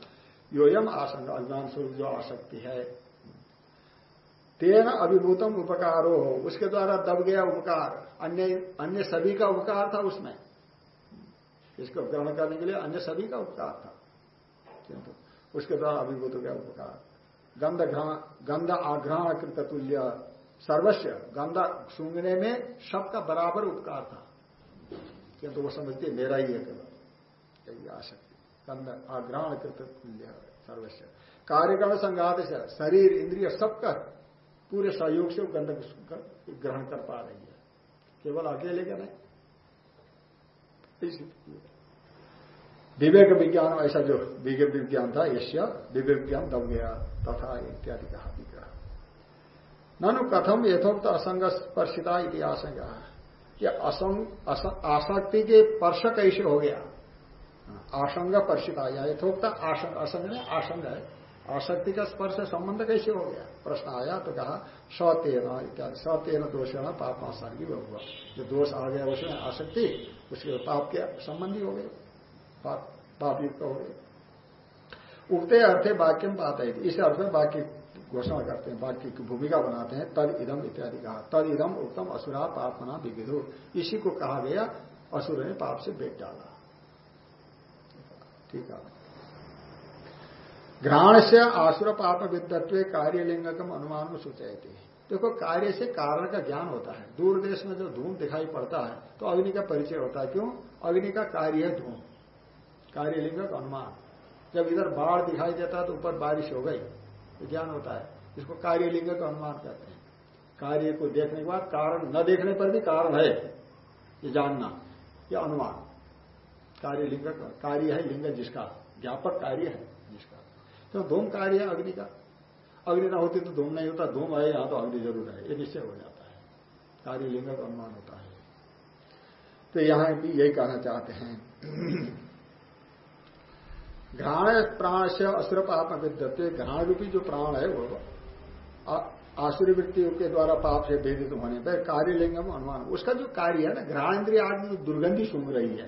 योयम आसंग अभिमान स्वरूप जो आसक्ति है। तेन अभिभूतम उपकारो हो। उसके द्वारा दब गया उपकार। अन्य अन्य सभी का उपकार था उसमें। इसको ग्रहण करने के लिए अन्य सभी का उपकार था। किंतु उसके द्वारा अभिभूत हो गया उपकार। गंध गंध आग्रहण कृत तुल्य। सर्वस्व गंध सूंघने में सबका बराबर उपकार था। किंतु वो समझते मेरा ही है केवल यही आशक्ति गंध आग्रहण कृत तुल्य सर्वस्व। कार्यकरण संघात से शरीर, इंद्रिय सबका पूरे सहयोग से वो गंध ग्रहण कर पा रही है। केवल अकेले का नहीं। विवेक विज्ञान, ऐसा जो विवेक विज्ञान था, यश्य विवेक विज्ञान दब गया तथा इत्यादि कहा विग्रह ननु कथम यथोक्त असंग स्पर्शिता इतिहास कि आसक्ति के स्पर्श कैसे हो गया? आसंग स्पर्शिता या यथोक्त असंग ने आसंग है। आसक्ति का स्पर्श संबंध कैसे हो गया? प्रश्न आया तो कहा सतेन इत्यादि सतेन दोषण पाप आसर्गी हुआ जो दोष आ गया उसमें आसक्ति, उसके पाप के संबंधी हो गए। पाप युक्त हो गए। उगते अर्थे वाक्य में पाते इस अर्थ में वाक्य घोषणा करते हैं, वाक्य की भूमिका बनाते हैं, तद इदम इत्यादि कहा। तद इदम उत्तम असुरा पापना विविधो। इसी को कहा गया, असुर ने पाप से बेट डाला। ठीक है। घ्राण से आसुर पाप विद्वत्व कार्यलिंगकम अनुमान में सूचाई देखो, कार्य से कारण का ज्ञान होता है। दूर देश में जो धूम दिखाई पड़ता है तो अग्नि का परिचय होता है। क्यों? अग्नि का कार्य है धूम। कार्यलिंग का अनुमान। जब इधर बाढ़ दिखाई देता है तो ऊपर बारिश हो गई। तो ज्ञान होता है। इसको कार्यलिंग का अनुमान कहते हैं। कार्य को देखने के बाद कारण न देखने पर भी कारण है। ये जानना, ये अनुमान। कार्यलिंग कार्य है लिंग जिसका, ज्ञापक कार्य है जिसका। तो धूम कार्य है अग्नि का। अग्नि ना होती तो धूम नहीं होता। धूम है, यहाँ तो अग्नि ज़रूर है। ये निश्चय हो जाता है। कार्य लिंग का अनुमान होता है। तो यहाँ भी यही कहना चाहते हैं। घ्राण प्राण से असुर पाप विद्यते। घ्राण रूपी जो प्राण है वो आसुरी वृत्ति के द्वारा पाप से वेदित होने पर कार्य लिंगम अनुमान। उसका जो कार्य है ना ग्रहण इंद्रिय आदमी दुर्गंधी सुन रही है।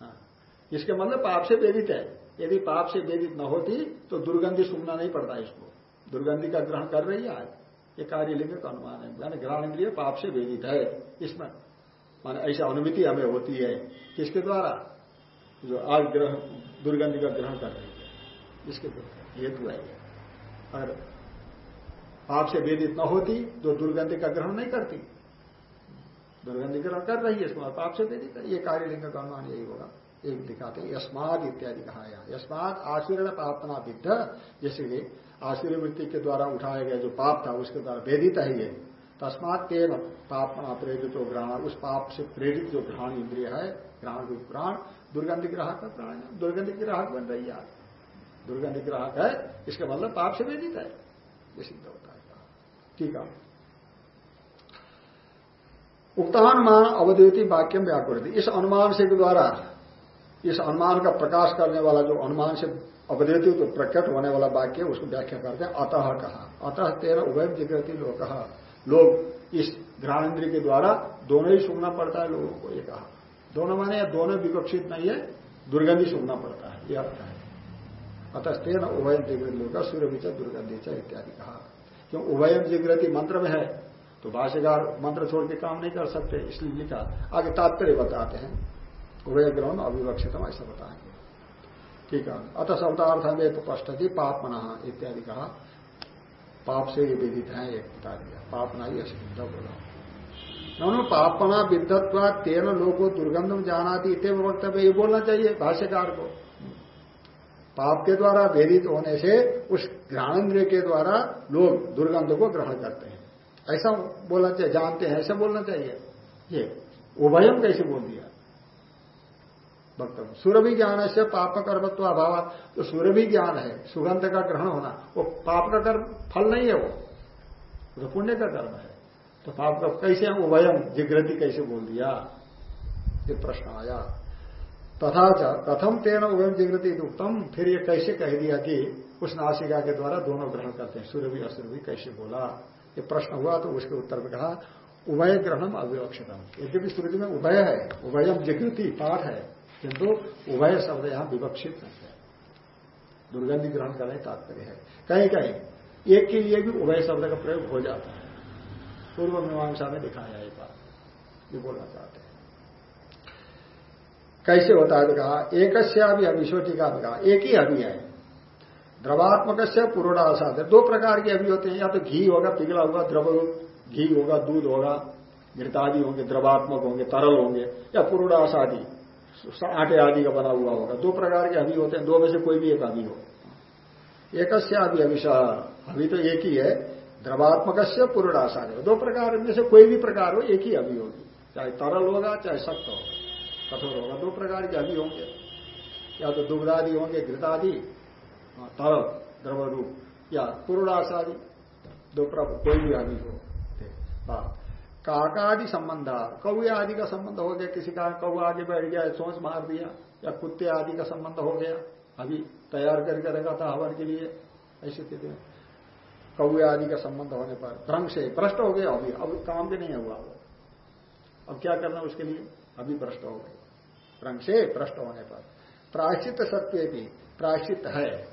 हाँ। इसके मतलब पाप से वेदित है। यदि पाप से वेदित न होती तो दुर्गंधी सुनना नहीं पड़ता इसको। दुर्गंधी का ग्रहण कर रही है आज। ये कार्य लिंग का अनुमान है। यानी ग्रहण इंद्रिय पाप से वेदित है। इसमें, माने ऐसी अनुमति हमें होती है। किसके द्वारा? जो आज ग्रह दुर्गंधी का ग्रहण कर रही है। इसके हेतु है। अगर पाप से वेदित न होती तो दुर्गंधि का ग्रहण नहीं करती। दुर्गंधि ग्रहण कर रही है इसको पाप से वेदित ये कार्य लिंग का अनुमान यही होगा। एक दिखाते यस्माद इत्यादि कहा यहाँ। यस्माद आशीर्ण पापना विद्ध जैसे कि आशीर्वृत्ति के द्वारा उठाया गया जो पाप था उसके द्वारा वेदित है ये। तस्मात तेन पापना प्रेरित तो ग्रहण। उस पाप से प्रेरित जो ग्रहण इंद्रिय है ग्रहण रूप प्राण दुर्गंधि ग्राहक का प्राण है। दुर्गंधि ग्राहक बन रही है दुर्गंधि ग्राहक है, इसका मतलब पाप से वेदित है। ये सिद्ध होता है। ठीक है। उक्तानुमान अवधि वाक्यम व्याकृति इस अनुमान से द्वारा, इस अनुमान का प्रकाश करने वाला जो अनुमान से अवधेतु तो प्रकट होने वाला वाक्य, उसको व्याख्या करते हैं, अतः कहा। अतः तेरह उभय जिग्रति लोग लोग इस घ्राणेन्द्र के द्वारा दोनों ही सुनना पड़ता है लोगों को, ये कहा। दोनों माने दोनों विवक्षित नहीं है, दुर्गंधि सुनना पड़ता है यह अर्थ है। अतः तेन उभय जिग्रति लोग सूर्य विचय दुर्गंधि इत्यादि कहा। क्यों उभयम जिग्रति मंत्र में है तो भाष्यकार मंत्र छोड़ के काम नहीं कर सकते, इसलिए लिखा। आगे तात्पर्य बताते हैं। उभय ग्रहण अविवक्षितम, ऐसा बताएँगे। ठीक है। अतः शब्दार्थ में स्पष्ट थी पापना इत्यादि कहा। पाप से ये विदित है, एक बता दिया। पापना ही अशुद्ध बोला। नौनो पापना विद्धत्व तेरह लोगों दुर्गंधम जाना थी इतने वक्तव्य। ये बोलना चाहिए भाष्यकार को। पाप के द्वारा वेदित होने से उस ज्ञानेन्द्रिय के द्वारा लोग दुर्गंध को ग्रहण करते हैं। ऐसा बोलना चाहिए, जानते हैं, ऐसा बोलना चाहिए। ये उभयम कैसे बोल दिया? वक्तव्य। सुरभि ज्ञान से पाप कर्मत्व अभाव तो सुरभि ज्ञान है, सुगंध का ग्रहण होना। वो पाप का कर्म, फल नहीं है वो तो पुण्य का कर्म है। तो पाप का कैसे हम उभयम जिग्रति कैसे बोल दिया? ये प्रश्न आया। तथा कथम तेन उभयम जिग्रति उत्तम फिर ये कैसे कह दिया कि उस नासिका के द्वारा दोनों ग्रहण करते हैं। सूर्य असुरभि कैसे बोला? ये प्रश्न हुआ तो उसके उत्तर में कहा, उभय ग्रहणम अविवक्षितम। यद्यपि श्रुति में उभय है उभयम जिग्रति, पाठ है, किंतु उभय शब्द यहाँ विवक्षित है। दुर्गंधि ग्रहण करने तात्पर्य है। कहीं कहीं एक के लिए भी उभय शब्द का प्रयोग हो जाता है। पूर्व मीमांसा में दिखाया एक बात। ये बोलना चाहते हैं। कैसे होता है? कहा एक भी अभिशोटी का भी कहा एक ही अभी है। द्रवात्मक से पूर्णासाद दो प्रकार के अभी होते हैं। या तो घी होगा, पिघला हुआ द्रव घी होगा, दूध होगा, घृतादि होंगे, द्रवात्मक होंगे, तरल होंगे, या पूर्णासादी आटे आदि का बना हुआ होगा। दो प्रकार के अभी होते हैं। दो में से कोई भी एक अभी हो। एक अभी अभिशा अभी तो एक ही है। द्रवात्मक से पूर्णाशा दो प्रकार में से कोई भी प्रकार हो एक ही अभी होगी। चाहे तरल होगा चाहे सख्त होगा। कठोर होगा दो प्रकार के अभी होंगे। या तो दुग्धादि होंगे घृतादि हाँ, तरल द्रव रूप या पूर्णाशादि दो प्रकार कोई भी अभी हो। काकादि संबंध कौए आदि का संबंध हो गया किसी का कौ आगे बैठ गया सोच मार दिया या कुत्ते आदि का संबंध हो गया अभी तैयार करके रखा था हवन के लिए ऐसी स्थिति में कौए आदि का संबंध होने पर भ्रंग से भ्रष्ट हो गया, अभी अब काम भी नहीं हुआ वो। अब क्या करना उसके लिए? अभी भ्रष्ट हो गए भ्रंग से भ्रष्ट होने पर। प्राश्चित सत्य भी प्राश्चित है।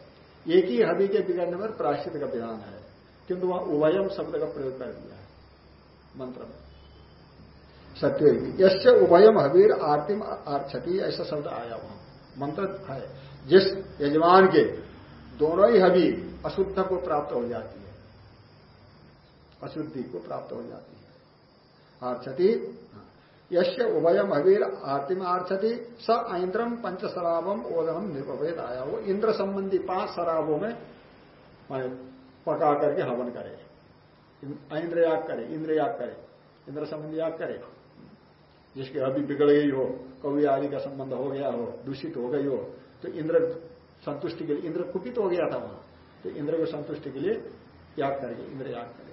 एक ही हबी के बिगड़ने पर प्राश्चित का विधान है। किंतु वहाँ उभयम शब्द का प्रयोग कर दिया है। मंत्र में। सत्य यश्य उभयम हबीर आरतिम आर्छति ऐसा शब्द आया वहाँ। मंत्र है। जिस यजमान के दोनों ही हबी अशुद्ध को प्राप्त हो जाती है। अशुद्धि को प्राप्त हो जाती है। आर्छति यश्य उभयम हबीर आरतिम आर्छति स ऐन्द्रम पंच शराबम ओदनम निर्भवेद आया वो इंद्र संबंधी पाँच शराबों में पका करके हवन करे। इंद्र याग करे, इंद्र याग करे, इंद्र संबंधी याग करे। जिसकी अभी बिगड़ गई हो कवि आदि का संबंध हो गया हो, दूषित हो गई हो तो इंद्र संतुष्टि के लिए, इंद्र कुपित हो गया था वहाँ तो इंद्र को संतुष्टि के लिए याग करेंगे, इंद्र याग करेंगे।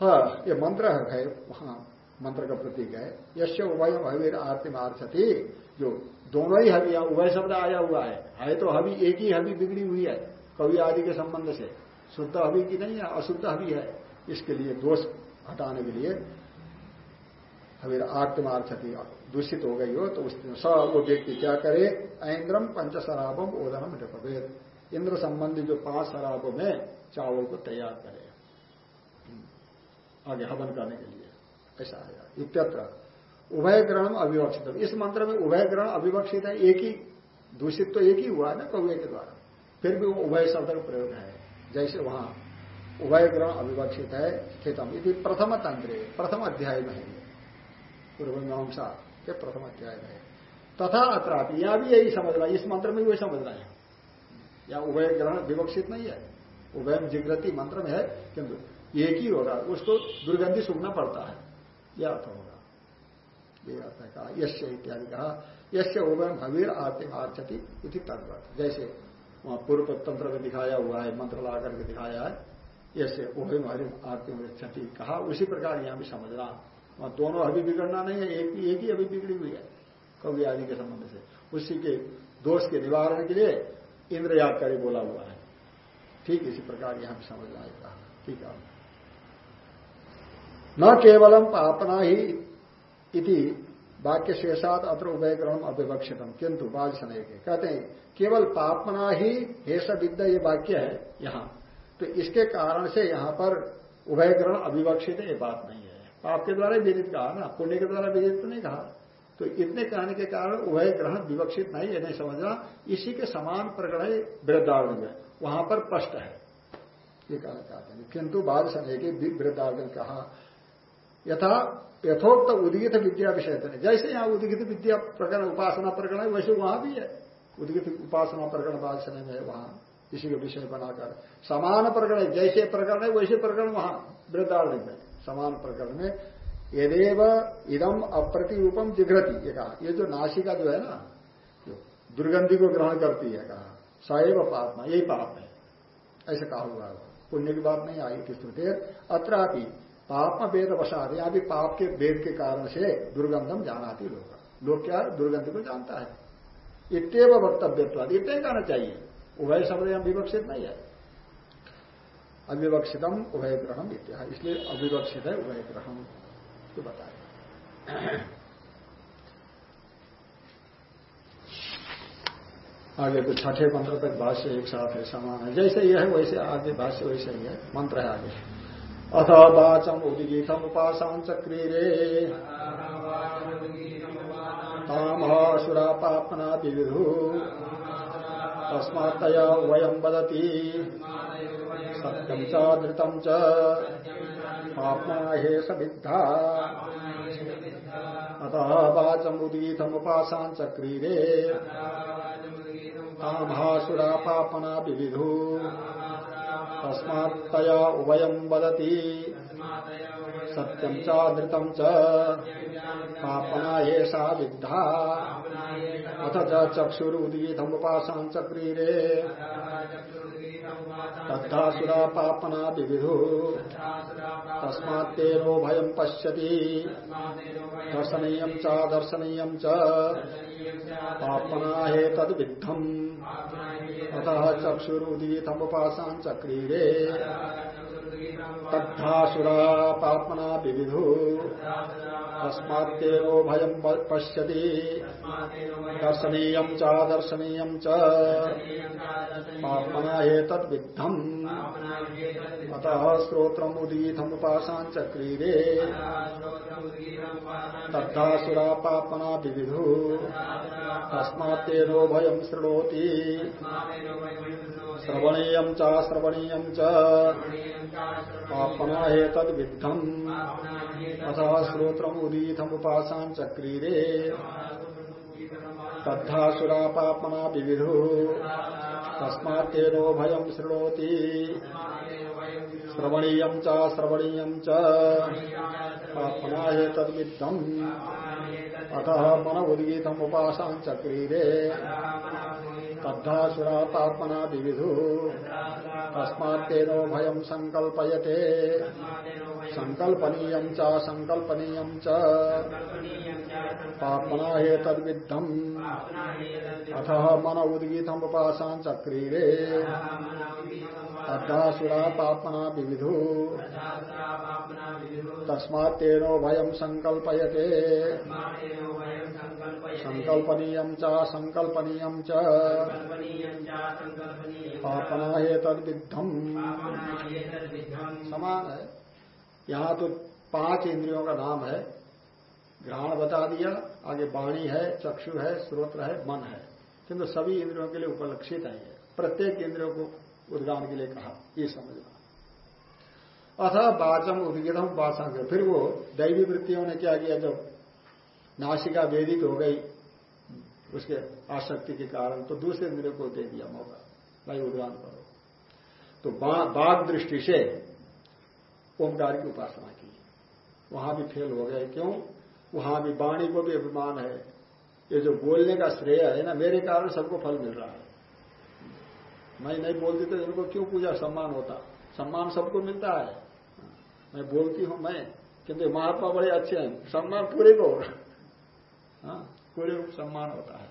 हाँ ये मंत्र है, वहाँ मंत्र का प्रतीक है। यश उभय हवीर आरती मार्थती जो दोनों ही हवि उभय शब्द आया हुआ है। है तो हवि, एक ही हवि बिगड़ी हुई है, कवि आदि के संबंध से। शुद्ध अभी की नहीं है, अशुद्ध अभी है। इसके लिए दोष हटाने के लिए हमें आत्मार क्षति दूषित हो गई हो तो उस स वो व्यक्ति क्या करे? ऐन्द्रम पंच शराबम ओदनम इंद्र संबंधी जो पाँच शराबों में चावल को तैयार करे। आगे हवन करने के लिए। ऐसा आया इत्यत्र। उभय ग्रहण अविवक्षित इस मंत्र में उभय ग्रहण अविवक्षित है। एक ही दूषित तो एक ही हुआ है ना कौए के द्वारा। फिर भी वो उभय शब्द का प्रयोग है। जैसे वहाँ उभय ग्रहण अविवक्षित है, स्थितम। यदि प्रथम तंत्र। प्रथम अध्याय में है। पूर्व मीमांसा के प्रथम अध्याय में तथा अत्रापि। यहाँ भी यही समझ रहा है इस मंत्र में वही समझ रहा है। या उभय ग्रहण विवक्षित नहीं है। उभय जिग्रति मंत्र में है। किंतु एक ही होगा उसको दुर्गंधि सुनना पड़ता है। यह अर्थ होगा। ये अर्थ है, कहा यश इत्यादि कहा यश उभय भवीर आर्ति आर्चती इति तद्वत। जैसे वहाँ पूर्व तंत्र में दिखाया हुआ है, मंत्र ला करके दिखाया है यसे उभय हरि आरती क्षति कहा, उसी प्रकार यहाँ भी समझना। वहाँ दोनों अभी बिगड़ना नहीं है, एक ही एक ही अभी बिगड़ी हुई है, कवि आदि के संबंध से। उसी के दोष के निवारण के लिए इंद्र याद बोला हुआ है। ठीक इसी प्रकार यहाँ भी समझ आएगा ठीक है। न केवलम पापना ही इति वाक्य शेषात अत्र उभय ग्रहण अविवक्षितम किंतु बाल समय के कहते हैं, केवल पापना ही हेष विद्या ये वाक्य है यहाँ। तो इसके कारण से यहाँ पर उभय ग्रहण अविवक्षित ये बात नहीं है। पाप के द्वारा विदित कहा ना, पुण्य के द्वारा विदित तो नहीं कहा। तो इतने कहने के कारण उभय ग्रहण विवक्षित नहीं है, नहीं समझना। इसी के समान प्रकरण वृद्धार्जन में। वहाँ पर स्पष्ट है। ये कहना चाहते हैं। किंतु बाद समय के वृद्धार्जन कहा यथा यथोक्त उदगित विद्या विषय जैसे यहाँ उदगित विद्या प्रकरण, उपासना प्रकरण है, वैसे वहाँ भी है। उदगित उपासना प्रकरण समय में वहाँ, इसी का विषय बनाकर। समान प्रकरण जैसे प्रकरण है, वैसे प्रकरण वहाँ वृद्धार्जन में। समान प्रकरण में, यदेव इदम अप्रतिरूपम जिघ्रति, ये कहा। ये जो नासिका जो है ना, जो दुर्गंधि को ग्रहण करती है, कहा। सैव पाप यही पाप है। ऐसे कहा हुआ पुण्य की बात नहीं आई थी श्रुति अत्रापि पाप में वेद वसाद यहाँ भी पाप के वेद के कारण से दुर्गंधम जानाती लोग। लोग क्या दुर्गंध को जानता है। इतव वक्तव्यत्वाद इतने कहना चाहिए। उभय शब्द यहाँ विवक्षित नहीं है। अविवक्षितम उभय ग्रहण इत्या इसलिए अविवक्षित है उभय ग्रहण तो बताए आगे तो छठे मंत्र तक भाष्य एक साथ है, समान है। जैसे यह है, वैसे आगे भाष्य वैसे ही है। मंत्र है आगे। अथ वाचम उदगीतम उपासान चक्रीरे ताम सुरा पापना विविधु तस्मात्तया वयम वदती। सत्यम च धृतम च। पापना हे सविद्धा। अतः वाचमुदीतमुपासां चक्रीरे कामासुरा पापना विविधु तस्मात्तया उभयम् वदति। सत्यम च धृतम च। पापना येषा विद्धा। अथ च चक्षुरुदीतमुपासां चक्रीरे तद्धासुरा पापना विविधो तस्मात्ते नो भयम् पश्यति। दर्शनीयम् च दर्शनीयम् च। पापना अतः चक्षुरुदीतमुपासाम् चक्रीरे तद्धासुरा पापना विविधु तस्मात्तेनो भयम् पश्यति। दर्शनीयम् च च। एतद्विद्धम् अतः श्रोत्रमुदीतमुपासाम् चक्रीरे तद्धासुरा पापना विविधु तस्मात्तेनो भयम् शृणोति। श्रवणीयम् च श्रवणीयम् च। पापना एतद्विद्धम् अतः श्रोत्रमुदीतमुपासाम् चक्रीरे। तद्धासुरा पापना विविधु। तस्मात्तेनो भयम् शृणोति। श्रवणीयम् च श्रवणीयम् च। पापना एतद्विद्धम् अतः मन उदगीतमुपासाम् चक्रीरे। तद्धासुरा पापना विविधु तस्मात्तेनो भयम् सङ्कल्पयते सङ्कल्पनीयम् च। पापना एतद्विद्धम् अथ मन उदगीतमुपासाम् चक्रीरे अद्धासुरा पापना विविधु तस्मात् तेनो भयम संकल्पयते। संकल्पनीय च संकल्पनीय च। पापना हे तद्विद्धम समान है यहाँ तो पाँच इंद्रियों का नाम है। ग्रहण बता दिया, आगे वाणी है, चक्षु है, स्रोत्र है, मन है। किंतु सभी इंद्रियों के लिए उपलक्षित है प्रत्येक इंद्रियों को उद्गान के लिए कहा, ये समझना। अथा वाचम उद्गितम वासंग। फिर वो दैवी वृत्तियों ने क्या किया? जब नासिका वेदित हो गई, उसके आसक्ति के कारण तो दूसरे इंद्रियों को दे दिया मौका, भाई उद्गान करो। तो बाघ दृष्टि से ओंकार की उपासना की। वहाँ भी फेल हो गए, क्यों? वहाँ भी वाणी को भी अभिमान है। ये जो बोलने का श्रेय है ना, मेरे कारण सबको फल मिल रहा है। मैं नहीं बोलती तो इनको क्यों पूजा? सम्मान होता। सम्मान सबको मिलता है। मैं बोलती हूँ, मैं। किंतु महात्मा बड़े अच्छे हैं। सम्मान पूरे को हाँ। पूरे को सम्मान होता है।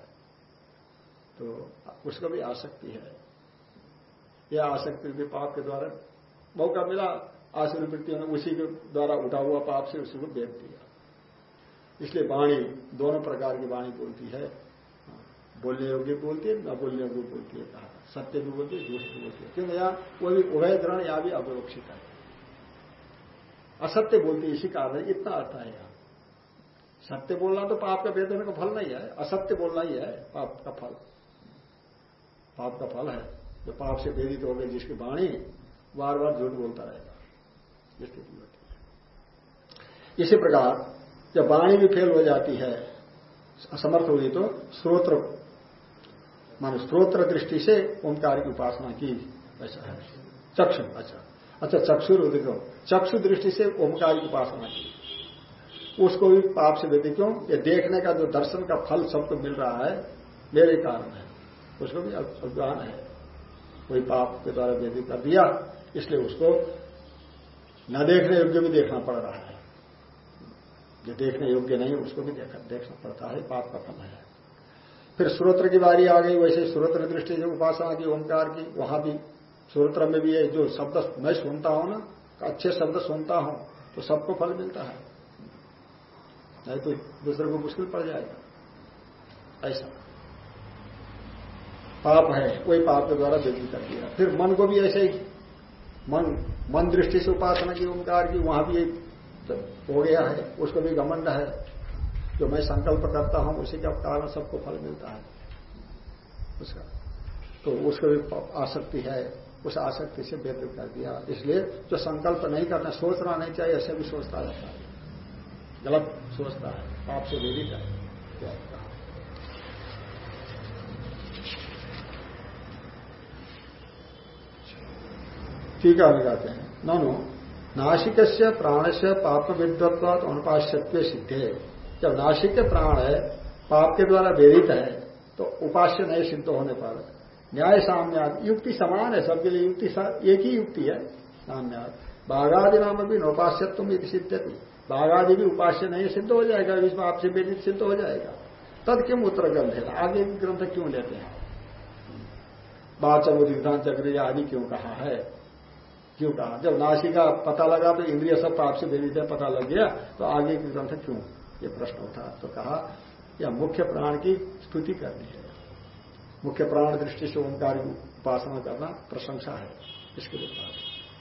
तो उसको भी आसक्ति है। यह आसक्ति भी पाप के द्वारा मौका मिला आश्रय वृत्तियों ने उसी के द्वारा उठा हुआ पाप से उसी को बेच दिया। इसलिए वाणी, दोनों प्रकार की वाणी बोलती है। बोलने योग्य बोलती है, न बोलने योग्य बोलती है, कहा सत्य भी बोलती है, झूठ भी बोलती है। क्योंकि यहाँ वो भी उभय ग्रहण यहाँ भी अविवक्षित है। असत्य बोलती है, इसी कारण इतना अर्थ है यहाँ सत्य बोलना तो पाप का वेदन का फल नहीं है। असत्य बोलना ही है, पाप का फल। पाप का फल है। जो पाप से वेदित हो गए, जिसकी वाणी बार बार झूठ बोलता रहेगा। इसी प्रकार, जब वाणी भी फेल हो जाती है, असमर्थ होगी तो स्रोत्र, मान स्त्रोत्र दृष्टि से ओंकार की उपासना की। ऐसा है। चक्षु अच्छा। अच्छा चक्षुर चक्षु दृष्टि से ओंकार की उपासना की। उसको भी पाप से देते क्यों? ये देखने का जो दर्शन का फल सबको मिल रहा है, मेरे कारण है। उसको भी अज्ञान है। कोई पाप के द्वारा व्यतीत कर दिया, इसलिए उसको न देखने योग्य भी देखना पड़ रहा है। जो देखने योग्य नहीं, उसको भी देखना पड़ता है, पाप का फल है। फिर श्रोत्र की बारी आ गई, वैसे श्रोत्र दृष्टि से उपासना की, ओंकार की, वहाँ भी श्रोत्र में भी है जो शब्द मैं सुनता हूँ ना, अच्छे शब्द सुनता हूँ तो सबको फल मिलता है। नहीं तो दूसरे को मुश्किल पड़ जाएगा। ऐसा। पाप है, कोई पाप के द्वारा व्यक्ति कर दिया। फिर मन को भी ऐसे ही। मन मन दृष्टि से उपासना की, ओंकार की, वहाँ भी हो गया है, उसको भी घमंड है। जो मैं संकल्प करता हूँ, उसी के कारण सबको फल मिलता है। उसका। तो उसको भी आसक्ति है, उस आसक्ति से व्यतीत कर दिया। इसलिए जो संकल्प नहीं करना, सोचना नहीं चाहिए, ऐसे भी सोचता रहता है। गलत सोचता है, पाप से वेदित है ठीक है? कहते हैं नो नासिक से प्राण से पाप विद्वत्व अनुपाश्यत्व सिद्धे। जब नासिक प्राण है, पाप के द्वारा वेदित है तो उपास्य नहीं सिद्ध होने पर न्याय साम्या युक्ति समान है, सबके लिए युक्ति एक ही युक्ति है साम्यात बाघादि नाम भी नौपास्यत्व सिद्ध थी बाघादि भी उपास्य नहीं, सिद्ध हो जाएगा, इसमें आपसे वेदित सिद्ध हो जाएगा। तद क्यों उत्तर ग्रंथ है? आगे ग्रंथ क्यों लेते हैं? बाचम उदिग्धान चक्र आदि क्यों कहा है? क्यों कहा? जब नासिका पता लगा तो इंद्रिय सब पाप से वेदित है, पता लग गया तो आगे की ग्रंथ क्यों? ये प्रश्न उठा तो कहा यह मुख्य प्राण की स्तुति करनी है। मुख्य प्राण दृष्टि से ओंकार की उपासना करना प्रशंसा है, इसके लिए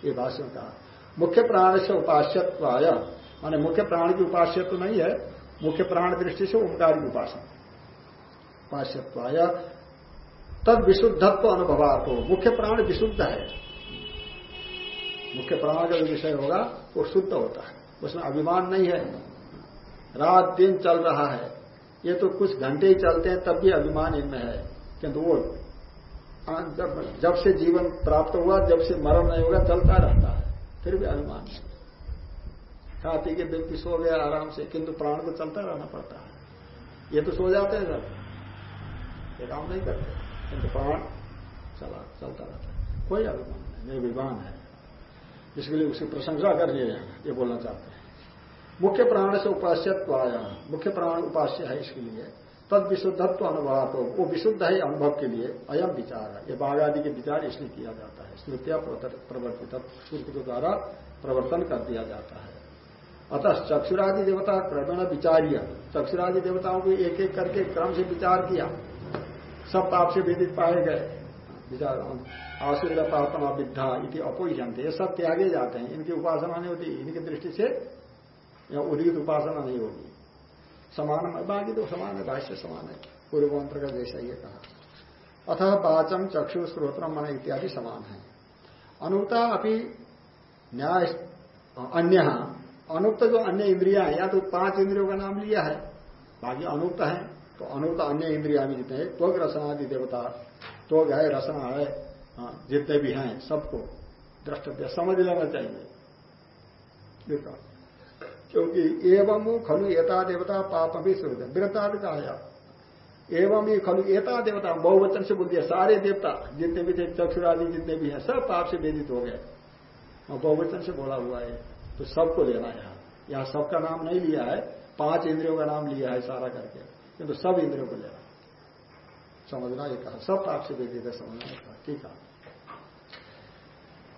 ये भाषण कहा, मुख्य प्राण से उपास्यत्व आया माने मुख्य प्राण की उपास्य तो नहीं है, मुख्य प्राण दृष्टि से ओंकार की उपासना उपास्यत्व आया तद विशुद्धत्व अनुभवार्थ। हो मुख्य प्राण विशुद्ध है। मुख्य प्राण का जो विषय होगा, वो शुद्ध होता है। उसमें अभिमान नहीं है। रात दिन चल रहा है। ये तो कुछ घंटे ही चलते हैं, तब भी अभिमान इनमें है। किंतु वो जब जब से जीवन प्राप्त हुआ, जब से मरण नहीं होगा, चलता रहता है। फिर भी अभिमान नहीं खा के व्यक्ति सो गया, आराम से, किंतु प्राण को चलता रहना पड़ता है। ये तो सो जाते हैं सब। ये काम नहीं करते। किंतु प्राण चला, चलता रहता है। कोई अभिमान नहीं निर्विमान है। इसके लिए उसकी प्रशंसा करनी है ये बोलना चाहते हैं। मुख्य प्राण से उपास्यत्व आया मुख्य प्राण उपास्य है इसके लिए। तद विशुद्धत्व अनुभव तो वो विशुद्ध है अनुभव के लिए, अयम विचार। है ये बाघ आदि के विचार इसलिए किया जाता है। स्मृतिया प्रवर्तित श्रुति के द्वारा प्रवर्तन कर दिया जाता है। अतः चक्षुरादि देवता क्रमेण विचार्य। चक्षुरादि देवताओं को एक एक करके क्रम से विचार किया। सब पाप से विदित पाए गए। विचार आसुर पापम विद्धा इति अपोजन थे ये सब त्यागे जाते हैं। इनकी उपासना नहीं होती। इनकी दृष्टि से उदित उपासना नहीं होगी। समान बाकी तो समान है। भाष्य समान है। पूर्व मंत्र का जैसा ये कहा। अतः पाचम चक्षु स्त्रोत्रम मन इत्यादि समान है। अनुता अभी न्याय, अन्य अनुक्त जो अन्य इंद्रिया है या तो पाँच इंद्रियों का नाम लिया है बाकी अनुक्त है तो अनुक्त अन्य इंद्रिया भी जितने त्वग रसनादि देवता त्वग है रसना है हाँ, जितने भी हैं सबको द्रष्टव्य समझ लेना चाहिए। क्योंकि एवं खलु एता देवता पाप भी श्रुत वृत्ताद का है एवं ही खलु एता देवता बहुवचन से बोल दिया सारे देवता जितने भी थे चक्षुरादि जितने भी हैं सब पाप से वेदित हो गए। और बहुवचन से बोला हुआ है। तो सबको लेना यहाँ। यहाँ सबका नाम नहीं लिया है, पाँच इंद्रियों का नाम लिया है सारा करके। किंतु तो सब इंद्रियों को लेना समझना ये कहा। सब पाप से है, समझना ठीक है।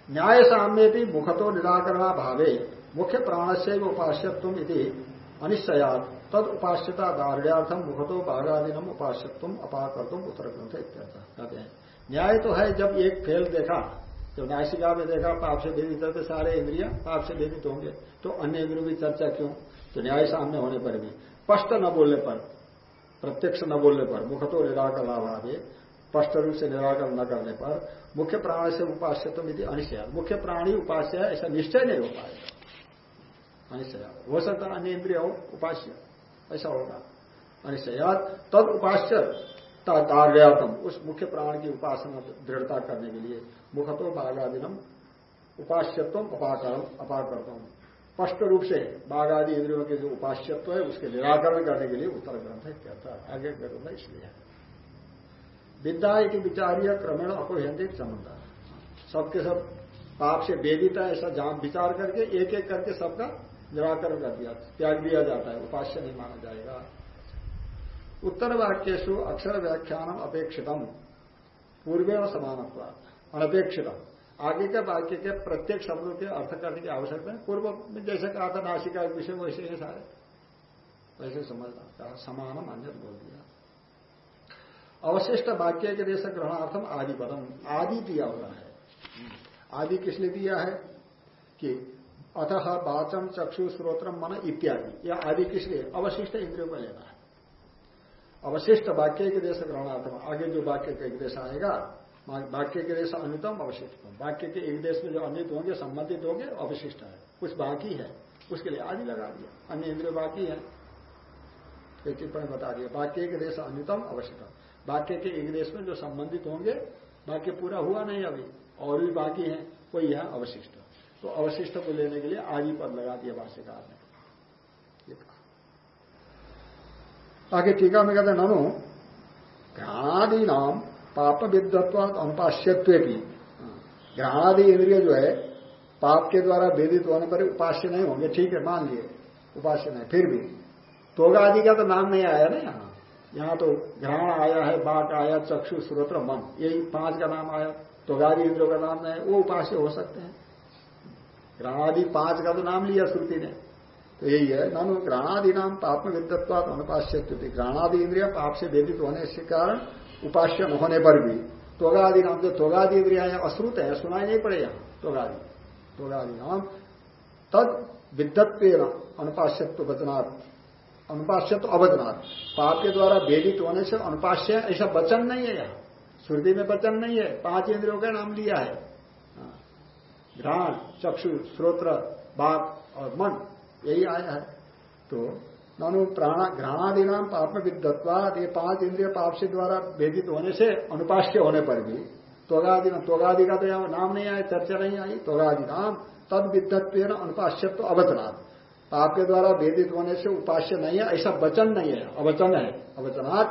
न्याय साम्य भी मुखतो निराकरणा भावे। मुख्य प्राण से उपास्यत्व अनिश्चयात। तद उपास्यता दार्यार्थम मुखतो बाघादीनम उपास्यत्व अपाकर्तुम उत्तर ग्रंथ इत्यर्थ। कहते हैं, न्याय तो है जब एक फेल देखा जब नासिका में देखा, पाप से वेदित करते सारे इंद्रिया, पाप से वेदित होंगे। तो अन्य इंद्रियों की चर्चा क्यों? तो न्याय सामने होने पर भी। स्पष्ट न बोलने पर, प्रत्यक्ष न बोलने पर मुखतो निराकर लाभ स्पष्ट रूप से निराकर न करने पर, मुख्य प्राण से उपास्य तो यदि अनिश्चय। मुख्य प्राणी उपास्य है, ऐसा निश्चय नहीं हो पाएगा। अनिश्चय। हो सकता अन्य इंद्रिय हो उपास्य ऐसा होगा। अनिश्चयात तद उपास्य तार्यातम उस मुख्य प्राण की उपासना दृढ़ता करने के लिए मुखतो बाघादिनम उपास्यत्व, अपाकर अपाकर्तम स्पष्ट रूप से बाघादि इंद्रियों के जो उपास्यत्व है, उसके निराकरण करने के लिए उत्तर ग्रंथ है, कहता है, आगे ग्रंथ इसलिए। विद्या की विचारीय क्रमेण अपोहित संबंध सबके सब पाप से वेदिता ऐसा जान विचार करके एक एक करके सबका निराकरण कर दिया, त्याग दिया जाता है, उपास्य नहीं माना जाएगा। उत्तर वाक्यु अक्षर व्याख्यान अपेक्षितम। पूर्वे समान अनपेक्षितम। आगे के वाक्य के प्रत्येक शब्दों के अर्थ करने की आवश्यकता है। पूर्व में जैसे कहा था, नासिका विषय, वैसे ही सारे। वैसे समझना कहा समानम अन्य बोल दिया। अवशिष्ट वाक्य के देश ग्रहणार्थम आदि पदम आदि दिया हुआ है। आदि किसने दिया है? कि अतः वाचम चक्षु श्रोत्रम मन इत्यादि। यह आदि किस लिए अवशिष्ट इंद्रियों को लेना अवशिष्ट वाक्य के देश ग्रहणार्थम। आगे जो वाक्य का एक देश आएगा वाक्य के देश अनुतम, अवशिष्ट। वाक्य के एक देश में जो अन्य होंगे, संबंधित होंगे, अवशिष्ट है। कुछ बाकी है, उसके लिए आदि लगा दिया। अन्य इंद्रिय बाकी है। एक टिप्पणी बता दिया वाक्य के देश अनुतम, अवशिष्ट। वाक्य के एक देश में जो संबंधित होंगे, वाक्य पूरा हुआ नहीं अभी, और भी बाकी है, कोई है अवशिष्ट। तो अवशिष्ट को लेने के लिए आदि पद लगा दिया भाष्यकार ने। आगे टीका में कहते ननु घ्राणादि नाम पाप विद्वत्व अनुपास्यत्व की घ्राणादि इंद्रिय जो है, पाप के द्वारा वेदित होने पर उपास्य नहीं होंगे। ठीक है, मान लिए, उपास्य नहीं, फिर भी। तोगादि का तो नाम नहीं आया ना यहाँ। यहाँ तो घ्राण आया है बाट आया, चक्षु श्रोत्र मन। यही पाँच का नाम आया। तोगादि इंद्रियों का नाम नहीं, वो उपास्य हो सकते हैं। ग्रहणादि पाँच का तो नाम लिया श्रुति ने। तो यही है। नानु ग्रहणादि नाम पाप में विद्वत्वाद अनुपास्य ग्रहणादि इंद्रिया पाप से वेदित होने के कारण उपास्य न होने पर भी। त्वगादि नाम जो त्वगादि इंद्रिया है, अश्रुत है, सुनाई नहीं पड़े यहाँ त्वगादि। त्वगादि नाम तद विद्वत्व अनुपास्यत्व वचनात् अनुपास्यत्व अवचनात् पाप के द्वारा वेदित होने से अनुपास्य ऐसा वचन नहीं है। यहाँ श्रुति में वचन नहीं है। पाँच इंद्रियों का नाम लिया है। घ्राण चक्षु श्रोत्र बाघ और मन। यही आया है। तो नानु प्राण घ्राणादि नाम पाप विद्वत्वाद ये पाँच इंद्रिय पाप से द्वारा वेदित होने से अनुपास्य होने पर भी त्वगादि त्वगादि का तो नाम नहीं आया, चर्चा नहीं आई। त्वगादि नाम तद विद्वत्व अनुपास्यत्व अवचनात्। पाप के द्वारा वेदित होने से उपास्य नहीं है, ऐसा वचन नहीं है। अवचन है। अवचनात्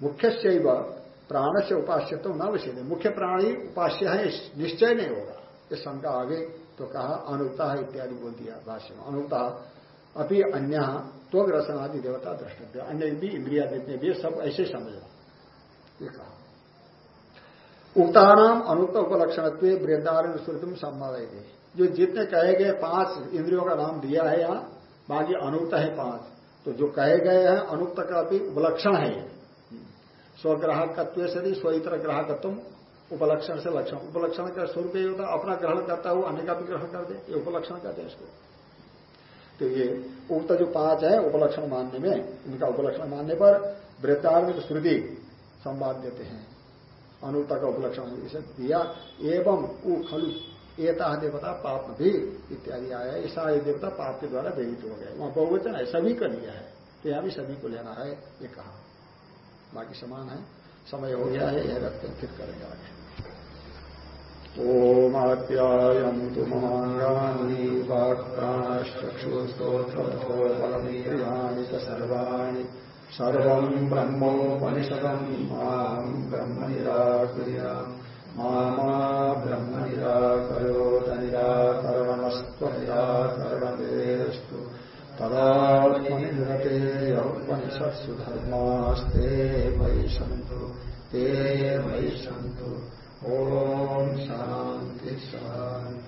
मुख्य से प्राण से उपास्यत्व न विषय मुख्य प्राणी उपास्य है, निश्चय नहीं होगा। ये शंका आगे तो कहा अनुता है इत्यादि बोल दिया भाष्य में अनुता अभी अन्य त्वग रसनादि देवता द्रष्टव्य। अन्य भी इंद्रिया जितने भी सब ऐसे समझो ये कहा। उक्तानाम अनुक्त उपलक्षण वृद्धारण श्रुति संवाद जो जितने कहे गए पाँच इंद्रियों का नाम दिया है यहाँ, बाकी अनुक्त है पाँच। तो जो कहे गए हैं, अनुक्त का भी उपलक्षण है। स्वग्राहकत्व से भी स्वितर ग्राहकत्व उपलक्षण से लक्षण उपलक्षण का स्वरूप यही होता अपना ग्रहण करता हो अन्य का भी ग्रहण कर दे, ये उपलक्षण कहते हैं इसको। तो ये उक्त जो पाँच है, उपलक्षण मानने में, इनका उपलक्षण मानने पर वृत्तार्मिक श्रुति संवाद देते हैं, अनुता का उपलक्षण इसे दिया, एवं उ खलु एता देवता, पाप भी इत्यादि आया ऐसा ये देवता पाप के द्वारा व्यहित हो गया वहाँ बहुवचन है, सभी का लिया है। तो यहाँ भी सभी को लेना है, ये कहा। बाकी समान है। समय हो गया है, यह रखते फिर करेंगे आगे। ओमाप्यायन्तु ममाङ्गानि वाक्प्राणश्चक्षुस्तोत्रमोबलमीर्याणि च सर्वाणि ब्रह्म निराकुर्याम् मा ब्रह्म निराकरोत निराकरणमस्त्वनिराकरणमेस्तु तदात्मनिरते यौपनिषत्सु धर्मास्ते मयि ते मयि ओम शांति शांति